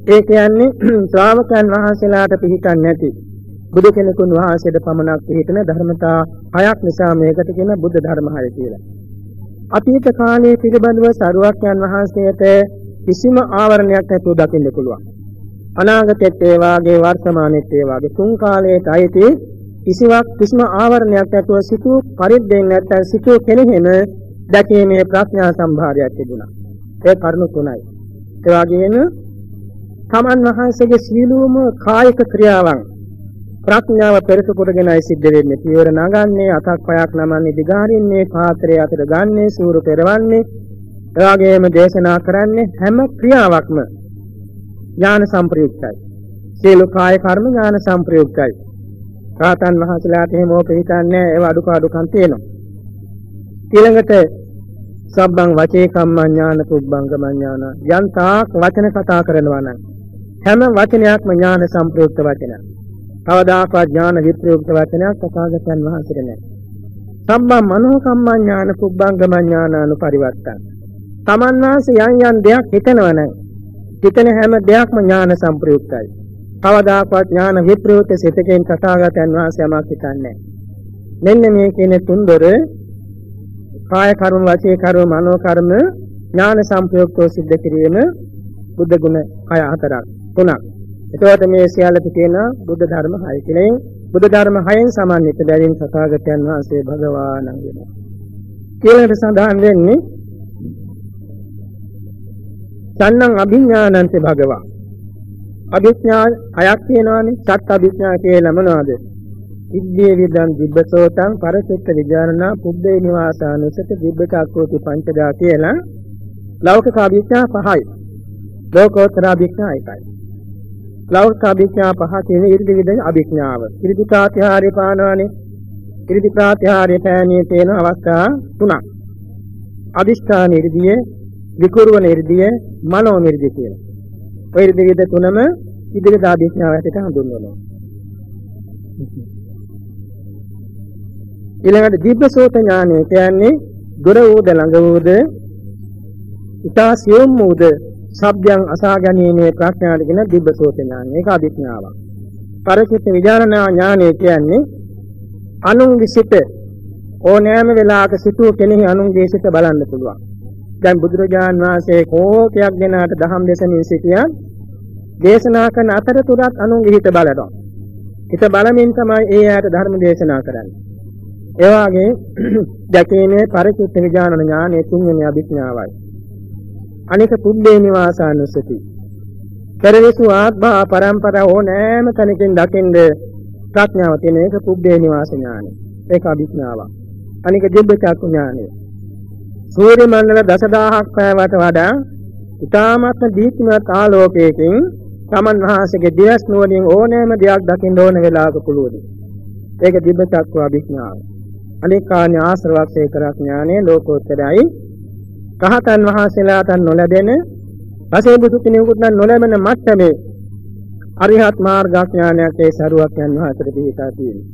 ඒ කියන්නේ ශ්‍රාවකයන් වහන්සේලාට පිළිකන්නේ නැති බුදු කෙනෙකුන් වහන්සේට පමණක් පිළිතන ධර්මතා හයක් නිසා මේකට කියන බුද්ධ ධර්ම හය කියලා. අතීත කාලයේ පිළිබඳව සරුවක්යන් වහන්සේට කිසිම ආවරණයක් නැතුව දකින්න පුළුවන්. අනාගතයේත් ඒ වාගේ වර්තමානයේත් ඒ වාගේ තුන් කාලයට අයිති කිසිවක් කිසිම ආවරණයක් නැතුව සිටු පරිද්දෙන් නැත්නම් සිටු කෙනෙහිම දැකීමේ ප්‍රඥා සම්භාරයක් තිබුණා. ඒ කරුණු තුනයි. ඒ වගේම තමන් වහන්සේගේ සීලූම කායික ක්‍රියාවන් ප්‍රඥාව පෙරට කොටගෙනයි සිද්ධ වෙන්නේ. පියවර නගන්නේ, අතක් පයක් නමන්නේ, දිගාරින්නේ, පාත්‍රය අතට ගන්නේ, සූරු පෙරවන්නේ, එවාගෙම දේශනා කරන්නේ හැම ක්‍රියාවක්ම ඥාන සම්ප්‍රයුක්තයි. සියලු කාය කර්ම ඥාන සම්ප්‍රයුක්තයි. රාතන් වහන්සේලාට එහෙම ඕපෙහිතන්නේ ඒව අඩුපාඩුකම් තියෙනවා. ඊළඟට සබ්බං වචේ කම්මං ඥාන පුබ්බංගම ඥාන යන්තාක් වචන කතා කරනවා නම් හැම වචනයක්ම ඥාන සම්ප්‍රයුක්ත වචනයක්. කවදාකවත් ඥාන විප්‍රයුක්ත වචනයක් තථාගතයන් වහන්සේට නැහැ. සම්බම් මනෝ කම්මං ඥාන පුබ්බංගම ඥානානුපරිවත්තං. තමන් වහන්සේ යම් යම් දෙයක් හිතනවනම් හිතන හැම දෙයක්ම ඥාන සම්ප්‍රයුක්තයි. කවදාකවත් ඥාන විප්‍රයුක්ත සිතකින් තථාගතයන් වහන්සේ යමක් හිතන්නේ මෙන්න මේ කියන තුන්දොර කාය කර්ම වාචික කර්ම මනෝ කර්ම ඥාන සම්ප්‍රයුක්තව සිද්ධ කිරීම බුද්ධ ගුණ කය හතරක් තුනක්. එතකොට මේ සියල්ලට කියන බුද්ධ ධර්ම 6 කියලා. බුද්ධ ධර්ම 6න් සමන්විත බැවින් සතාගතයන් වහන්සේ භගවානං වෙනවා. කියලට සඳහන් වෙන්නේ සන්නං අභිඥානන්ත භගවා. අභිඥා හයක් තියෙනවානේ. සත් අභිඥා කියලා මොනවද? ඉද්දී විදං දිබ්බසෝතං පරචිත්ත විඥානනා පුබ්බේ නිවාසානුසත දිබ්බචක්කෝති පංචදා කියලා ලෞකික අභිඥා පහයි. ලෝකෝත්තර අභිඥා එකයි. ලෞකික අභිඥා පහ කියන ඉරිදි විද අභිඥාව. ඉරිදි ප්‍රාතිහාර්ය පානවනේ. ඉරිදි ප්‍රාතිහාර්ය පෑණියේ තියෙන අවස්ථා තුනක්. අදිෂ්ඨාන ඉරිදිය, විකුරුවන ඉරිදිය, මනෝ ඉරිදිය කියලා. ඔය ඉරිදි විද තුනම ඉදිරියට අභිඥාව හැටියට හඳුන්වනවා. ඊළඟට දිබ්බසෝත ඥානය කියන්නේ දොර වූද ළඟ වූද ඉතා සියුම් වූද ශබ්දයන් අසා ගැනීමේ ප්‍රඥාවට කියන දිබ්බසෝත ඥානය. ඒක අභිඥාවක්. පරිචිත විඥානනා ඥානය කියන්නේ අනුන්ගේ සිත ඕනෑම වෙලාවක සිටුව කෙනෙහි අනුන්ගේ සිත බලන්න පුළුවන්. දැන් බුදුරජාන් වහන්සේ කෝකයක් දෙනාට දහම් දේශනින් සිටියා දේශනා කරන අතරතුරත් අනුන්ගේ හිත බලනවා. හිත බලමින් තමයි ඒ ආයත ධර්ම දේශනා කරන්නේ. ඒ වාගේ දැකීමේ පරිචිත්ත විඥාන ඥානයේ තුන්වෙනි අභිඥාවයි. අනික පුබ්බේ නිවාසානුසති. පෙරවිසු ආත්මා පරම්පරා ඕනෑම තැනකින් දකින්ද ප්‍රඥාව තියෙන එක පුබ්බේ නිවාස ඥානය. ඒක අභිඥාවක්. අනික දිබ්බ චක්කු ඥානය. සූර්ය මණ්ඩල දසදහක් පැවට වඩා ඊ타මත්ම දීප්තිමත් ආලෝකයකින් තමන් වහන්සේගේ දිවස් නුවණින් ඕනෑම දෙයක් දකින්න ඕන වෙලාවක පුළුවන්. ඒක දිබ්බ චක්ක අභිඥාව. අනිකාන්‍ය ආශ්‍රවක්ෂේ කර ඥානයේ ලෝකෝත්තරයි. රහතන් වහන්සේලාට නොලැබෙන පසේ බුදු කෙනෙකුට නොලැබෙන මට්ටමේ අරිහත් මාර්ගඥානයක් ඒ සරුවක් යන වහන්සේට පිහිටා තියෙනවා.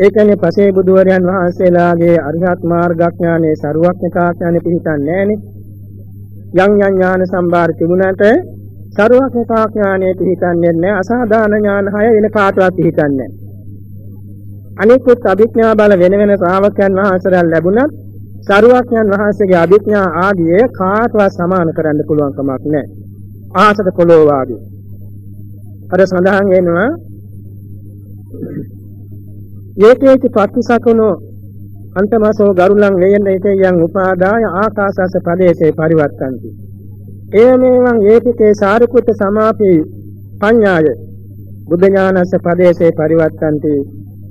ඒ කියන්නේ පසේ බුදුවරයන් වහන්සේලාගේ අරිහත් මාර්ගඥානයේ සරුවක්ඥතාඥානෙ පිහිටන්නේ නැහනේ. යම් යම් ඥාන සම්භාර තිබුණාට සරුවක්ඥතාඥානෙ පිහිටන්නේ නැහැ. අසාධාන ඥාන හය වෙන කාටවත් පිහිටන්නේ නැහැ. අනිකුත් අභිඥා බල වෙන වෙන ශ්‍රාවකයන් වහන්සේලා ලැබුණත් සරුවක්ඥන් වහන්සේගේ අභිඥා ආදී කාටවත් සමාන කරන්න පුළුවන් කමක් නැහැ. ආසත පොළොව වාගේ. අර සඳහන් වෙනවා යේකේති පත්තිසකුණෝ අන්තමසෝ ගරුලං වේයන ඒකයන් උපාදාය ආකාශස පදේශේ පරිවර්තන්ති එයමෙවං ඒතිකේ සාරිපුත්ත සමාපි පඤ්ඤාය බුද්ධ ඥානස පදේශේ පරිවර්තන්ති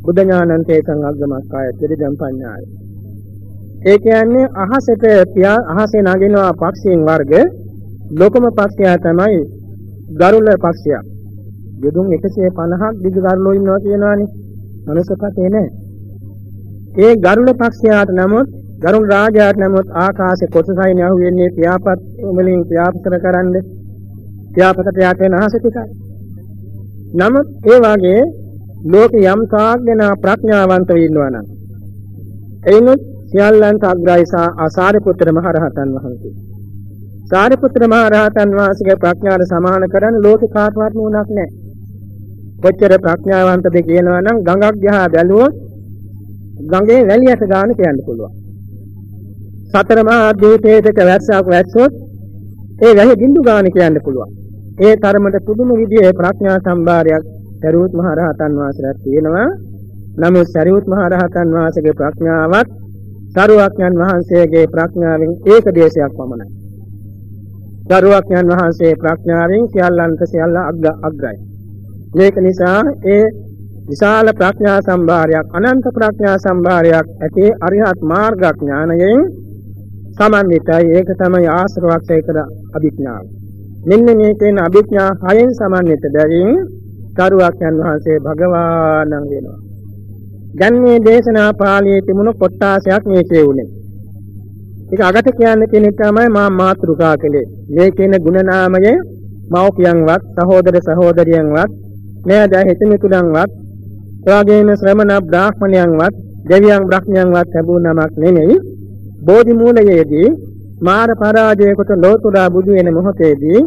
බුද්ධ ඥානන්ත ඒකං අග්ගමක්කාය ත්‍රිදම් පඤ්ඤාය ඒ කියන්නේ අහසට පියා අහසේ නගිනවා පක්ෂීන් වර්ග ලොකම පක්ෂයා තමයි ගරුල පක්ෂයා යොදුන් 150ක් දිග ගරුලෝ ඉන්නවා කියනවානේ මනුස්සකතේ නැහැ. ඒ ගරුල පක්ෂයාට නමුත් ගරුල් රාජයාට නමුත් ආකාශේ කොටසයින් යහුවෙන්නේ පියාපත් වලින් පියාපතර කරන්න පියාපතට යට වෙන අහස ටිකයි. නමුත් ඒ වාගේ ලෝක යම් තාග්ගෙන ප්‍රඥාවන්තව ඉන්නවා නම් එයිනුත් සියල්ලන්ට අග්‍රයිසා ආසාරිපුත්‍ර මහ රහතන් වහන්සේ. සාරිපුත්‍ර මහ රහතන් වහන්සේගේ ප්‍රඥාව සමාන කරන්න ලෝක කාටවත් නුණක් නැහැ. කොච්චර ප්‍රඥාවන්තද කියනවා නම් ගඟක් දිහා බැලුවොත් ගඟේ වැලියට ගාන කියන්න පුළුවන්. සතර මහා දීපේතක වැස්සක් වැස්සොත් ඒ වැහි බින්දු ගාන කියන්න පුළුවන්. ඒ තරමට පුදුම විදිහේ ප්‍රඥා සම්භාරයක් සරියුත් මහ රහතන් වහන්සේලා තියෙනවා. නමුත් සරියුත් මහ රහතන් වහන්සේගේ ප්‍රඥාවත් සරුවක්ඥන් වහන්සේගේ ප්‍රඥාවෙන් ඒක දේශයක් පමණයි. සරුවක්ඥන් වහන්සේ ප්‍රඥාවෙන් සියල්ලන්ට සියල්ල අග්‍රයි. මේක නිසා ඒ විශාල ප්‍රඥා සම්භාරයක් අනන්ත ප්‍රඥා සම්භාරයක් ඇති අරිහත් මාර්ග ඥානයෙන් සමන්විතයි ඒක තමයි ආශ්‍රවක්ෂය කර අභිඥාව. මෙන්න මේ කියන අභිඥා හයෙන් සමන්විත බැවින් කරුවක්යන් වහන්සේ භගවානං වෙනවා. දැන් මේ දේශනා පාළියේ තිබුණු කොටාසයක් මේ කියුනේ. ඒක අගට කියන්න කෙනෙක් තමයි මා මාත්‍රුකා කලේ. මේ කියන ගුණ නාමය මෞඛ්‍යංවත් සහෝදර සහෝදරියන්වත් නෑද හිතමිතුලන්වත් එවාගේම ශ්‍රමණ බ්‍රාහ්මණයන්වත් දෙවියන් බ්‍රහ්මයන්වත් ලැබුණ නමක් නෙමෙයි බෝධි මූලයේදී මාර පරාජයකට ලෝතුරා බුදු වෙන මොහොතේදී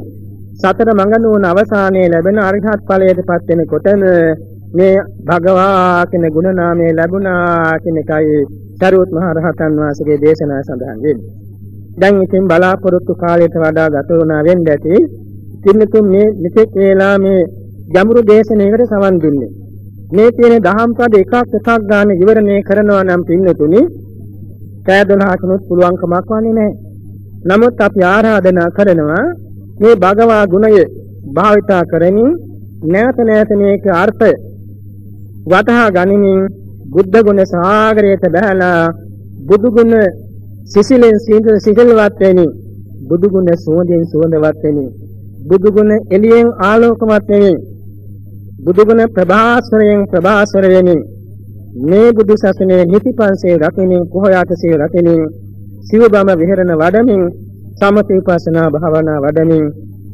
සතර මඟ නුවණ අවසානයේ ලැබෙන අරිහත් ඵලයටපත් වෙනකොටම මේ භගවා කියන ගුණ නාමය ලැබුණා කියන එකයි සරුවත් මහ රහතන් වහන්සේගේ දේශනාව සඳහන් වෙන්නේ. දැන් ඉතින් බලාපොරොත්තු කාලයට වඩා ගත වුණා වෙන්න ඇති. පින්නතුන් මේ මෙතෙක් වේලා මේ ගැඹුරු දේශනාවකට සවන් දුන්නේ. මේ තියෙන දහම් පද එකක් එකක් ගන්න විවරණය කරනවා නම් පින්නතුනි කෑ 12කනොත් පුළුවන් කමක් වන්නේ නැහැ. නමුත් අපි ආරාධනා කරනවා මේ භගවා ගුණය භාවිතා කරමින් නැවත නැවත මේක අර්ථය වතහා ගනිමින් බුද්ධ ගුණ සාගරයට බහැලා බුදු ගුණ සිසිලෙන් සිසිල්වත් වෙමින් බුදු ගුණ සුවඳෙන් සුවඳවත් වෙමින් බුදු ගුණ එළියෙන් ආලෝකමත් වෙමින් බුදුගුණ ප්‍රභාස්වරයෙන් ප්‍රභාස්වර වෙමින් මේ බුදු සසුනේ නිතිපන්සේ රකිමින් කොහොයාටසේ රකිමින් සිව්බම විහෙරණ වඩමින් සමථ විපස්සනා භාවනා වඩමින්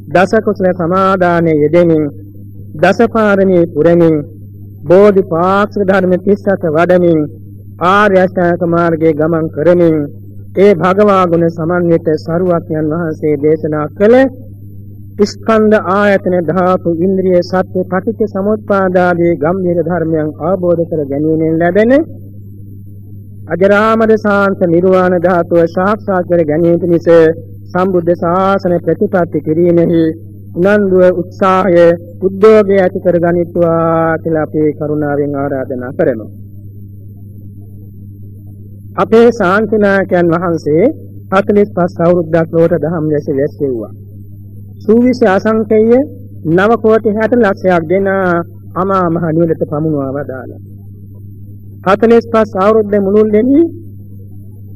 දස කුසල සමාදානයේ යෙදෙමින් දස පාරමී පුරමින් බෝධිපාක්ෂික ධර්ම 37 වඩමින් ආර්ය අෂ්ටාංග මාර්ගයේ ගමන් කරමින් ඒ භගවා ගුණ සමන්විත සරුවක්යන් වහන්සේ දේශනා කළ ස්කන්ධ ආයතන ධාතු ඉන්ද්‍රිය සත්‍ය පටිච්ච සමුප්පාදාදී ගම්භීර ධර්මයන් අවබෝධ කර ගැනීමෙන් ලැබෙන අජරාමර සාන්ත නිර්වාණ ධාතුව සාක්ෂාත් කර ගැනීම පිණිස සම්බුද්ධ ශාසන ප්‍රතිපත්ති කිරීමෙහි උනන්දුව උත්සාහය උද්‍යෝගය ඇති කර ගනිත්වා කියලා අපි කරුණාවෙන් ආරාධනා කරමු. අපේ ශාන්තිනායකයන් වහන්සේ 45 අවුරුද්දක් ලෝට දහම් දැස වැස්සෙව්වා. සූවිසි අසංකේය නව කෝටි 60 ලක්ෂයක් දෙන අමා මහ නිවලට පමුණවා වදාලා 45 අවුරුද්දේ මුළුල්ලේදී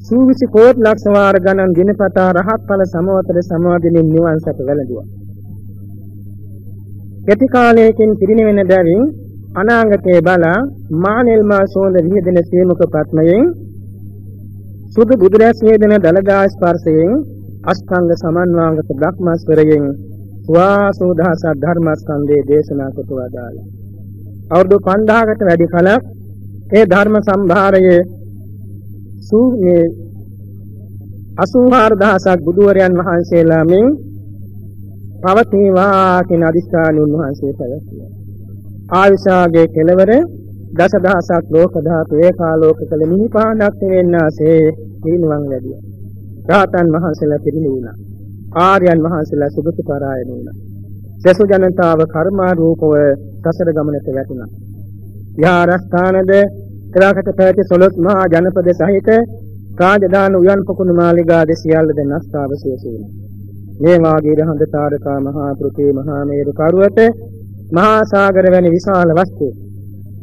සූවිසි කෝටි ලක්ෂ වාර ගණන් දිනපතා රහත් ඵල සමවතර සමාදිනින් නිවන් සැප වැළඳුවා. කෙටි කාලයකින් පිරිනිවෙන බැවින් අනාගතයේ බලා මානෙල් මා සෝඳ විහෙදෙන සීමුක පත්මයෙන් සුදු බුදුරැස් වේදන දලදා ස්පර්ශයෙන් අෂ්ටාංග සමන්වාගත බ්‍රහ්මස්වරයෙන් ස්වාසෝදාස ධර්මස්කන්ධේ දේශනා කොට වදාළා. අවුරුදු 5000කට වැඩි කලක් ඒ ධර්ම සම්භාරයේ සූමේ 84000ක් බුදුවරයන් වහන්සේලා මෙන් පවතිවා කියන අදිස්ථාන උන්වහන්සේ පැවැත්තුවා. ආයුෂාගේ කෙලවර දසදහසක් ලෝක ධාතු ඒකාලෝක කළ මිනිපාණක් වෙන්නාසේ පිරිනිවන් ලැබියා. රාතන් වහන්සේලා පිරිනිවුණා. ආර්යයන් වහන්සේලා සුගති පරායන වුණා. සසු ජනතාව කර්මා රූපව සසර ගමනට වැටුණා. විහාරස්ථානද එවාකට පැවති සොළොස් මහා ජනපද සහිත රාජධාන උයන් පොකුණු මාලිගා දෙසියල්ල ද නස්තාවශේෂ වුණා. මේ වාගේ රහඳ තාරකා මහා පෘථිවි මහා මේරු කරුවත මහා සාගර වැනි විශාල වස්තු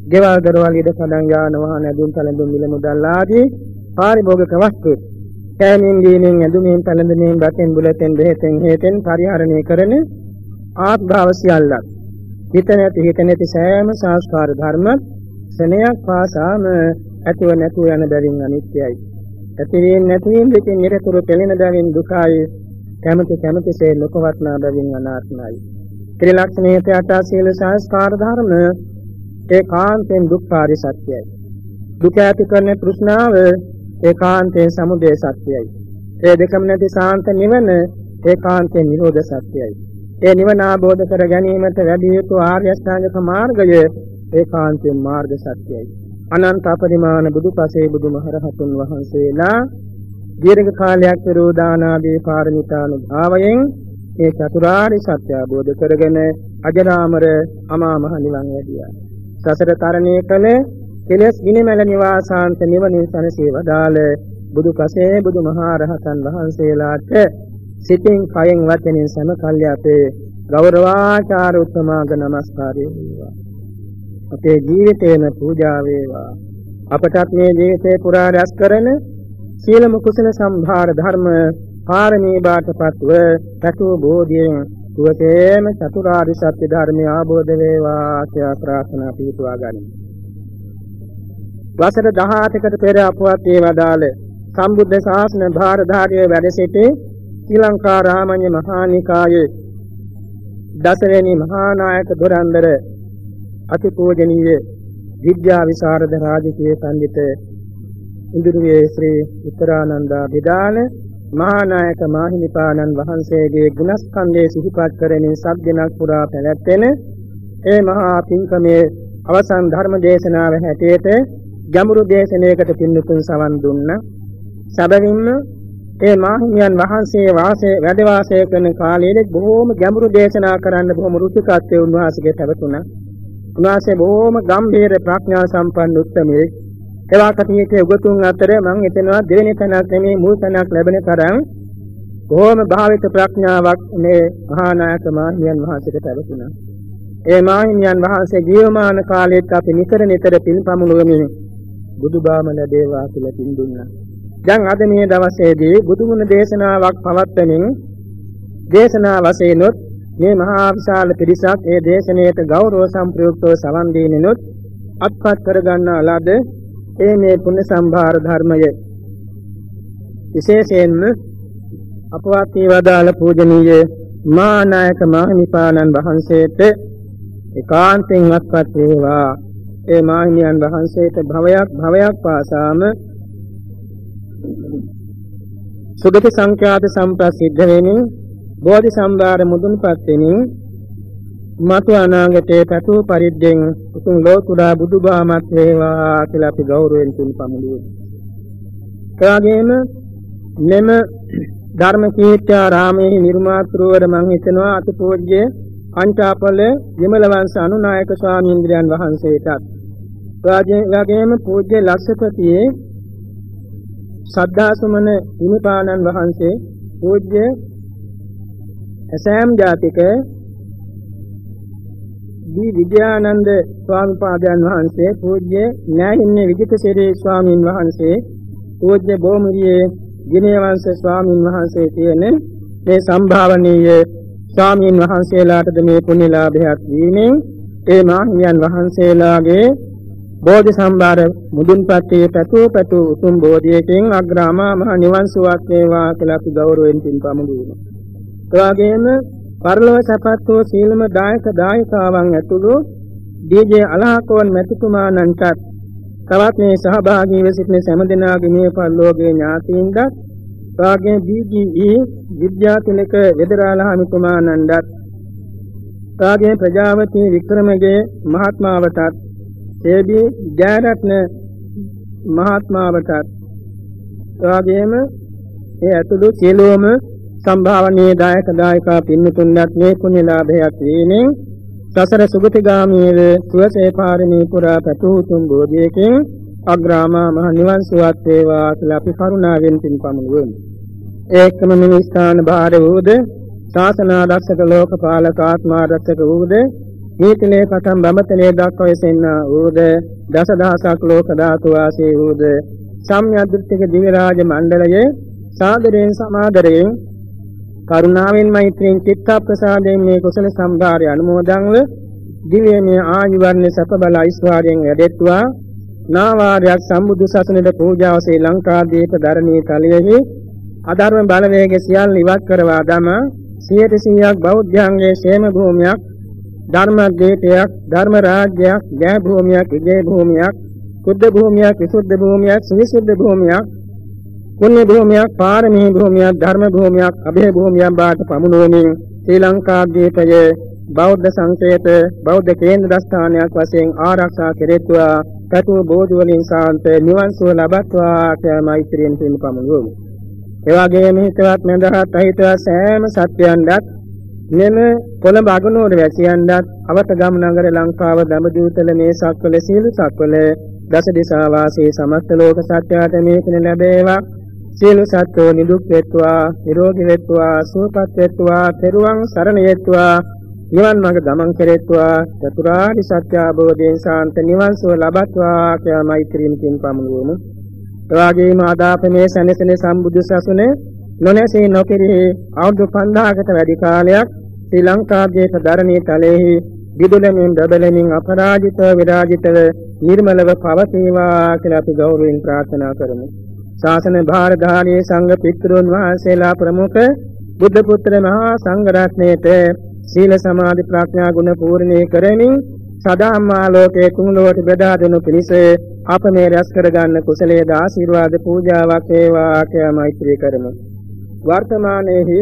ගෙවල් දරවල් ඉද කඩන් යාන වාහන ඇඳුම් පැළඳුම් මිල මුදල් ආදී පාරිභෝගික වස්තු කෑමෙන් දීමෙන් ඇඳුමින් පැළඳුමින් බතෙන් බුලතෙන් බෙහෙතෙන් හේතෙන් පරිහරණය කරන ආත්භාව සියල්ලක් හිත නැති හිත නැති සෑම සංස්කාර ධර්මත් සෙනයක් පාසාම ඇතිව නැතුව යන බැවින් අනිත්‍යයි ඇතිවීම නැතිවීම දෙකෙන් නිරතුරු පෙළෙන බැවින් දුකයි කැමැති කැමැතිසේ නොකවත්නා බැවින් අනාත්මයි ත්‍රිලක්ෂණයේ තට සීල සංස්කාර ධර්ම ඒකාන්තයෙන් දුක්ඛාරි සත්‍යයි. දුක ඇති කරන තෘෂ්ණාව ඒකාන්තයෙන් සමුදය සත්‍යයි. ඒ දෙකම නැති සාන්ත නිවන ඒකාන්තයෙන් නිරෝධ සත්‍යයි. ඒ නිවන ආબોධ කර ගැනීමට වැඩි යුතු ආර්ය අෂ්ටාංගික මාර්ගය ඒකාන්තයෙන් මාර්ග සත්‍යයි. අනන්ත අපරිමාණ බුදුපසේ බුදුමහරහතුන් වහන්සේලා දීර්ඝ කාලයක් පෙරෝදානාදී පාරමිතානුභාවයෙන් මේ චතුරාර්ය සත්‍ය අවබෝධ කරගෙන අජරාමර අමා මහ නිවන් ලැබියා. සසර තරණය කළ කෙලස් ගිනිමැල නිවාසාන්ත නිවනින් සනසේ වදාළ බුදු කසේ බුදු මහා රහතන් වහන්සේලාට සිතින් කයෙන් වචනෙන් සම කල්ය අපේ ගෞරවාචාර උත්තමාග නමස්කාරය වේවා. අපේ ජීවිතේම පූජා වේවා. අපටත් මේ ජීවිතේ පුරා රැස් කරන සීලම කුසල සම්භාර ධර්ම පාරමී බාටපත්ව පැතු බෝධියෙන් සුවසේම චතුරාර්ය සත්‍ය ධර්මය ආબોධ වේවා කියලා ප්‍රාර්ථනා පිටුවා ගනිමු. වසර 18කට පෙර අපවත් වේ වදාළ සම්බුද්ධ ශාසන භාරධාරිය වැඩ සිටි ශ්‍රී ලංකා රාමඤ්ඤ මහානිකායේ දසවෙනි මහා නායක දොරන්දර අතිපූජනීය විද්‍යා විශාරද රාජකීය පඬිත ඉන්දිරුවේ ශ්‍රී උත්තරානන්දා විදාන මහා නායක මාහිමිපාණන් වහන්සේගේ ගුණස්කන්ධය සිහිපත් කරමින් සත් දිනක් පුරා පැවැත්වෙන ඒ මහා පින්කමේ අවසන් ධර්ම දේශනාව හැටියට ගැඹුරු දේශනාවකට පින්නතුන් සවන් දුන්න. සැබවින්ම ඒ මාහිමියන් වහන්සේ වාසය වැඩ වාසය කරන කාලයේදී බොහෝම ගැඹුරු දේශනා කරන්න බොහොම රුචිකත්වයේ උන්වහන්සේගේ පැවතුණා. උන්වහන්සේ බොහෝම ගම්භීර ප්‍රඥා සම්පන්න උත්තමයෙක්. ඒවා කටියේ උගතුන් අතර මම හිතනවා දෙවෙනි තැනක් නෙමේ මුල් තැනක් ලැබෙන තරම් බොහොම භාවිත ප්‍රඥාවක් මේ මහා නායක මාහිමියන් වහන්සේට ලැබුණා. ඒ මාහිමියන් වහන්සේ ජීවමාන කාලයේත් අපි නිතර නිතර පින්පමුණුවමින් බුදුබාම ලැබේවා කියලා පින් දුන්නා. දැන් අද මේ දවසේදී බුදුමුණ දේශනාවක් පවත්වමින් දේශනා වශයෙන්ොත් මේ මහා විශාල පිරිසක් ඒ දේශනාවට ගෞරව සම්ප්‍රයුක්තව සවන් දීනිනුත් අත්පත් කරගන්නා ලද ඒ මේ පුණ්‍ය සම්භාර ධර්මය. විශේෂයෙන්ම අපවත් වේවදාල පූජනීය මානායක මාහිමිපාණන් වහන්සේට ඒකාන්තයෙන් අත්පත් වේවා. ඒ මාහිමියන් වහන්සේට භවයක් භවයක් පාසාම සුගති සංඛ්‍යාත සම්ප්‍රසිද්ධ වෙමින් බෝධි සම්භාර මුදුන්පත් වෙමින් මතු අනාගතයේ පැතු පරිද්දෙන් උතුම් ලෝතුරා බුදුබාමත් වේවා කියලා අපි ගෞරවයෙන් තුන් පමුණුවමු. එවාගෙම මෙම ධර්ම කීර්ත්‍යා රාමයේ නිර්මාතෘවර මං හිතනවා අතිපූජ්‍ය පංචාපල විමල වංශ අනුනායක ස්වාමීන් වහන්සේටත් එවාගෙම පූජ්‍ය ලක්ෂපතියේ සද්ධාසුමන හිමිපාණන් වහන්සේ පූජ්‍ය ඇසෑම් ජාතික දී විද්‍යානන්ද ස්වාමීපාදයන් වහන්සේ පූජ්‍ය ඥානින්නේ විජිතසිරි ස්වාමීන් වහන්සේ පූජ්‍ය බෝමුරියේ ගිනේවංශ ස්වාමින් වහන්සේ කියන මේ සම්භාවනීය ස්වාමීන් වහන්සේලාටද මේ පුණ්‍ය ලාභයක් වීමෙන් ඒ මාහිමියන් වහන්සේලාගේ බෝධි සම්භාර මුදුන්පත් වේ පැතූ පැතූ උතුම් බෝධියකින් අග්‍රාමා මහ නිවන් සුවක් වේවා කියලා අපි ගෞරවයෙන් පින් පමුණුවමු. ඒ වගේම පරලොව සපත් වූ සීලම දායක දායිකාවන් ඇතුළු ඩීජේ අලහකෝන් මෙතුමාණන්ටත් තවත් මේ සහභාගී වෙ සිටින සෑම දෙනාගේ මේ පරිලෝකයේ ඥාතීන්ට වාගේ BGE විද්‍යාතිලක වෙදරාලහමිතුමාණන්ටත් වාගේ ප්‍රජාවති වික්‍රමගේ මහත්මාවටත් ඒදී ජයරත්න මහත්මාවටත් වාගේම ඒ ඇතුළු සියලුම සම්භාවනීය දායක දායකා පින්නතුන්වත් මේ කුණ්‍ය ලාභයක් වීමෙන් සසර සුගතිගාමීව සුවසේ පාරමී පුරා පැතුතුම් බෝධියකින් අග්‍රාමා මහ නිවන් සුවත් වේවා කියලා අපි කරුණාවෙන් පින් පමුණුවෙමු. ඒකම මේ ස්ථාන භාර වූද ශාසනාදක්ෂක ලෝකපාලක ආත්මාදක්ෂක වූද නීතිලේ පටන් බඹතලේ දක්වා වෙසෙන්නා වූද දසදහසක් ලෝක ධාතු වාසී වූද? සම්්‍යද්දෘතික දිව්‍ය රාජ මණ්ඩලයේ සාදරයෙන් සමාදරයෙන් කරුණාවෙන් මෛත්‍රියෙන් චිත්ත ප්‍රසාදයෙන් මේ කුසල සම්භාරය අනුමෝදන්ව දිව්‍යමය ආයු වර්ණ සප බල ඓශ්වර්යයෙන් වැඩෙත්වා. නාවාරයක් සම්බුදු සසුනේට පූජාව ශ්‍රී ලංකාදීප ධරණී තලයෙහි අධර්ම බලවේග සියල්ල ඉවත් කරවා දම 100%ක් බෞද්ධයන්ගේ ക്ഷേම භූමියක් ධර්ම දීපයක් ධර්ම රාජ්‍යයක් ජය භූමියක් විජය භූමියක් සුද්ධ භූමියක් විසුද්ධ භූමියක් සවිසුද්ධ භූමියක් පුණ්‍ය භූමියක් පාරමී භූමියක් ධර්ම භූමියක් અભය භූමියක් බාට පමුණුවමින් ශ්‍රී ලංකා දීපයේ බෞද්ධ සංකේත බෞද්ධ කේන්ද්‍ර ස්ථානයක් වශයෙන් ආරක්ෂා කෙරෙත්වා කටු බෝධි වලින් සාන්ත නිවන් සුව ලබත්වා කියලා මෛත්‍රියෙන් පින් පමුණුවමු. ඒ වගේම හිතවත් මඳහත් අහිතවත් සෑම සත්‍යයන්වත් මෙම කොළඹ අගනුවර වැසියන්වත් අවතගම් නගර ලංකාව දඹදිවතල මේ සක්වල සීල සක්වල දස දිසා වාසී සමස්ත ලෝක සත්‍යයට මේකන ලැබේවා සියලු සත්වෝ නිදුක් වෙත්වා නිරෝගී වෙත්වා සුවපත් වෙත්වා පෙරුවන් සරණ යෙත්වා නිවන් මාර්ග ගමන් කෙරෙත්වා චතුරාර්ය සත්‍ය අවබෝධයෙන් සාන්ත නිවන් සුව ලබත්වා කියලා මෛත්‍රියෙන් පින් පමුණුවමු. එවාගේම අදාප මේ සැනසෙන සම්බුදු සසුනේ නොනැසී නොකිරී අවුරුදු 5000කට වැඩි කාලයක් ශ්‍රී ලංකාදීප ධරණී තලයේහි දිදුලමින් දබලමින් අපරාජිතව විරාජිතව නිර්මලව පවතිවා කියලා අපි ගෞරවයෙන් ප්‍රාර්ථනා කරමු. ශාසන භාරධාරී සංඝ පිටුරුන් වහන්සේලා ප්‍රමුඛ බුද්ධ පුත්‍ර මහා සංඝ රත්නයේත සීල සමාධි ප්‍රඥා ගුණ පූර්ණේ කරමින් සදාම්මා ලෝකේ තුන් ලෝකට බෙදා දෙනු පිණිස අප මේ රැස් කරගන්න කුසලයේ ආශිර්වාද පූජාවක් වේවා කියලා මෛත්‍රී කරමු. වර්තමානයේහි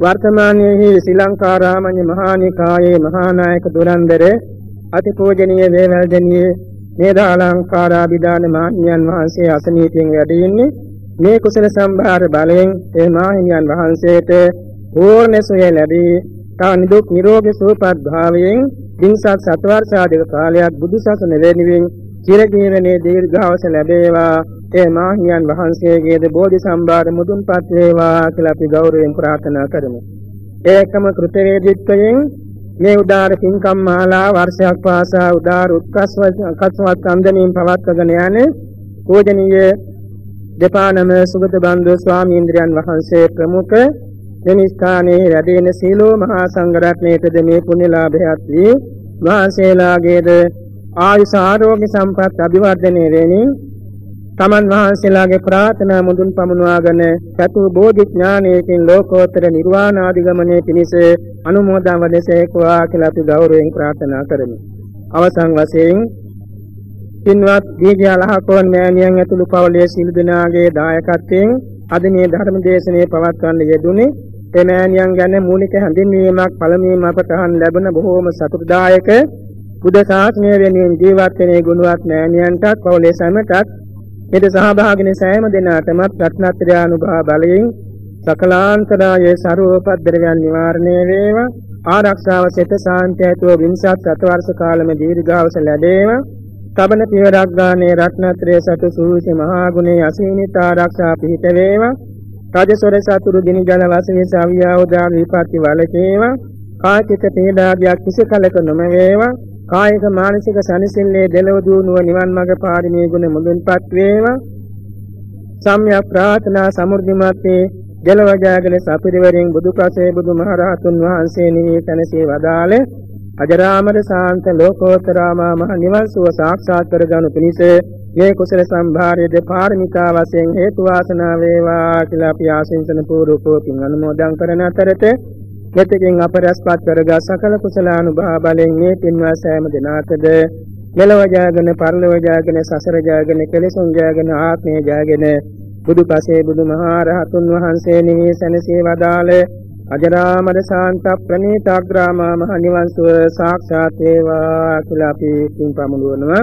වර්තමානයේහි ශ්‍රී ලංකා රාමඤ්ඤ මහානිකායේ මහානායක දුරන්දර අතිපූජනීය වේවැල්දෙනියේ මේදාලංකාරාබිදාන මහණියන් වහන්සේ අසනීපයෙන් වැඩ ඉන්නේ මේ කුසල සම්භාර බලයෙන් ඒ මහණියන් වහන්සේට පූර්ණ සුවය ලැබී තා නිදුක් නිරෝගී සුවපත් භාවයෙන් දින්සත් සතවර්ෂාධික කාලයක් බුදු සසුන වෙනුවෙන් චිරජීවනයේ දීර්ඝාස ලැබේවා. ඒ මාහියන් වහන්සේගේද බෝධි සම්භාර මුදුන්පත් වේවා කියලා අපි ගෞරවයෙන් ප්‍රාර්ථනා කරමු. ඒකම කෘතවේදීත්වයෙන් මේ උදාර පින්කම් මාලා වර්ෂයක් පාසා උදාර උත්කස්වත් අන්දමින් පවත්වගෙන යන්නේ පූජනීය දෙපානම සුගත බන්දු ස්වාමීන්ද්‍රයන් වහන්සේ ප්‍රමුඛ මෙනි ස්ථානයේ රැඳෙන සීලෝ මහා සංඝ රත්නයේද මේ පුණ්‍ය ලාභයත් වී වහන්සේලාගේද ආයුෂ ආරෝග්‍ය සම්පත් අභිවර්ධනය වෙමින් තමන් වහන්සේලාගේ ප්‍රාර්ථනා මුදුන් පමුණවාගෙන චතු බෝධි ඥානයෙන් ලෝකෝත්තර නිර්වාණ ආදිගමනයේ පිණිස අනුමෝදන් වදසේකවා කියලා අපි ගෞරවයෙන් ප්‍රාර්ථනා කරමු. අවසන් වශයෙන් පින්වත් දීගයලහකෝන් මෑණියන් ඇතුළු පවුලේ සිළු දෙනාගේ දායකත්වයෙන් අද මේ ධර්ම දේශනාව පවත්වන්න යෙදුනේ ඒ මෑණියන් ගැන මූලික හැඳින්වීමක් පළමුවෙන් අපට අහන්න ලැබෙන බොහෝම සතුටුදායක බුද්ධ ශාසනය වෙනුවෙන් ජීවත් වෙන ගුණවත් මෑණියන්ටත් පවුලේ සැමටත් මෙද සහභාගින සෑම දෙනාටමත් රත්නත්‍රය අනුභව බලයෙන් සකලාන්තරායේ ਸਰවෝපද්දරයන් නිවාරණය වේවා. ආරක්ෂාව සිත සාන්තියතුව වින්සත් සතවර්ෂ කාලෙම දීර්ඝාස ලැබේවා. තබන පියවරක් ගානේ රත්නත්‍රය සතු සූසි මහා ගුණේ අසීමිත ආරක්ෂා පිහිට වේවා. රජසොර සතුරු දිනි ජල වශයෙන් සවියා උදා විපත්ති වලකේවා කායික පීඩාදියක් කිසි කලක නොම වේවා. කායික මානසික සනසිල්ලේ දෙලව දුණුව නිවන් මඟ පාරමී ගුණ මුදුන්පත් වේවා. සම්්‍යක් ප්‍රාර්ථනා සමෘද්ධිමත් වේ දෙලව ජයගෙන සපිරිවරින් බුදුපසේ බුදුමහරහතුන් වහන්සේ නිවී තනසේ වදාළේ අජරාමර ශාන්ත ලෝකෝත්තරාමා මහ නිවන් සුව සාක්ෂාත් කරගනු පිණිස මේ කුසල සම්භාරයේද පාරමිතා වශයෙන් හේතු වාසනා වේවා කියලා අපි ආශිංසන පූර්වකව පින් අනුමෝදන් කරන අතරතේ මෙතකින් අපරස්පත් කරගත් සකල කුසලානුභව බලෙන් මේ පින්වත් සෑම දිනාකද මෙලව ජයගෙන පරලොව ජයගෙන සසර ජයගෙන කෙලෙසුන් ජයගෙන ආත්මය ජයගෙන බුදුපසේ බුදුමහා රහතුන් වහන්සේ නිවී සැනසී වදාළ අජරාමර ශාන්ත ප්‍රණීත අග්‍රාමා මහ නිවන් සුව සාක්ෂාත් වේවා කියලා අපි පින් පමුණුවනවා.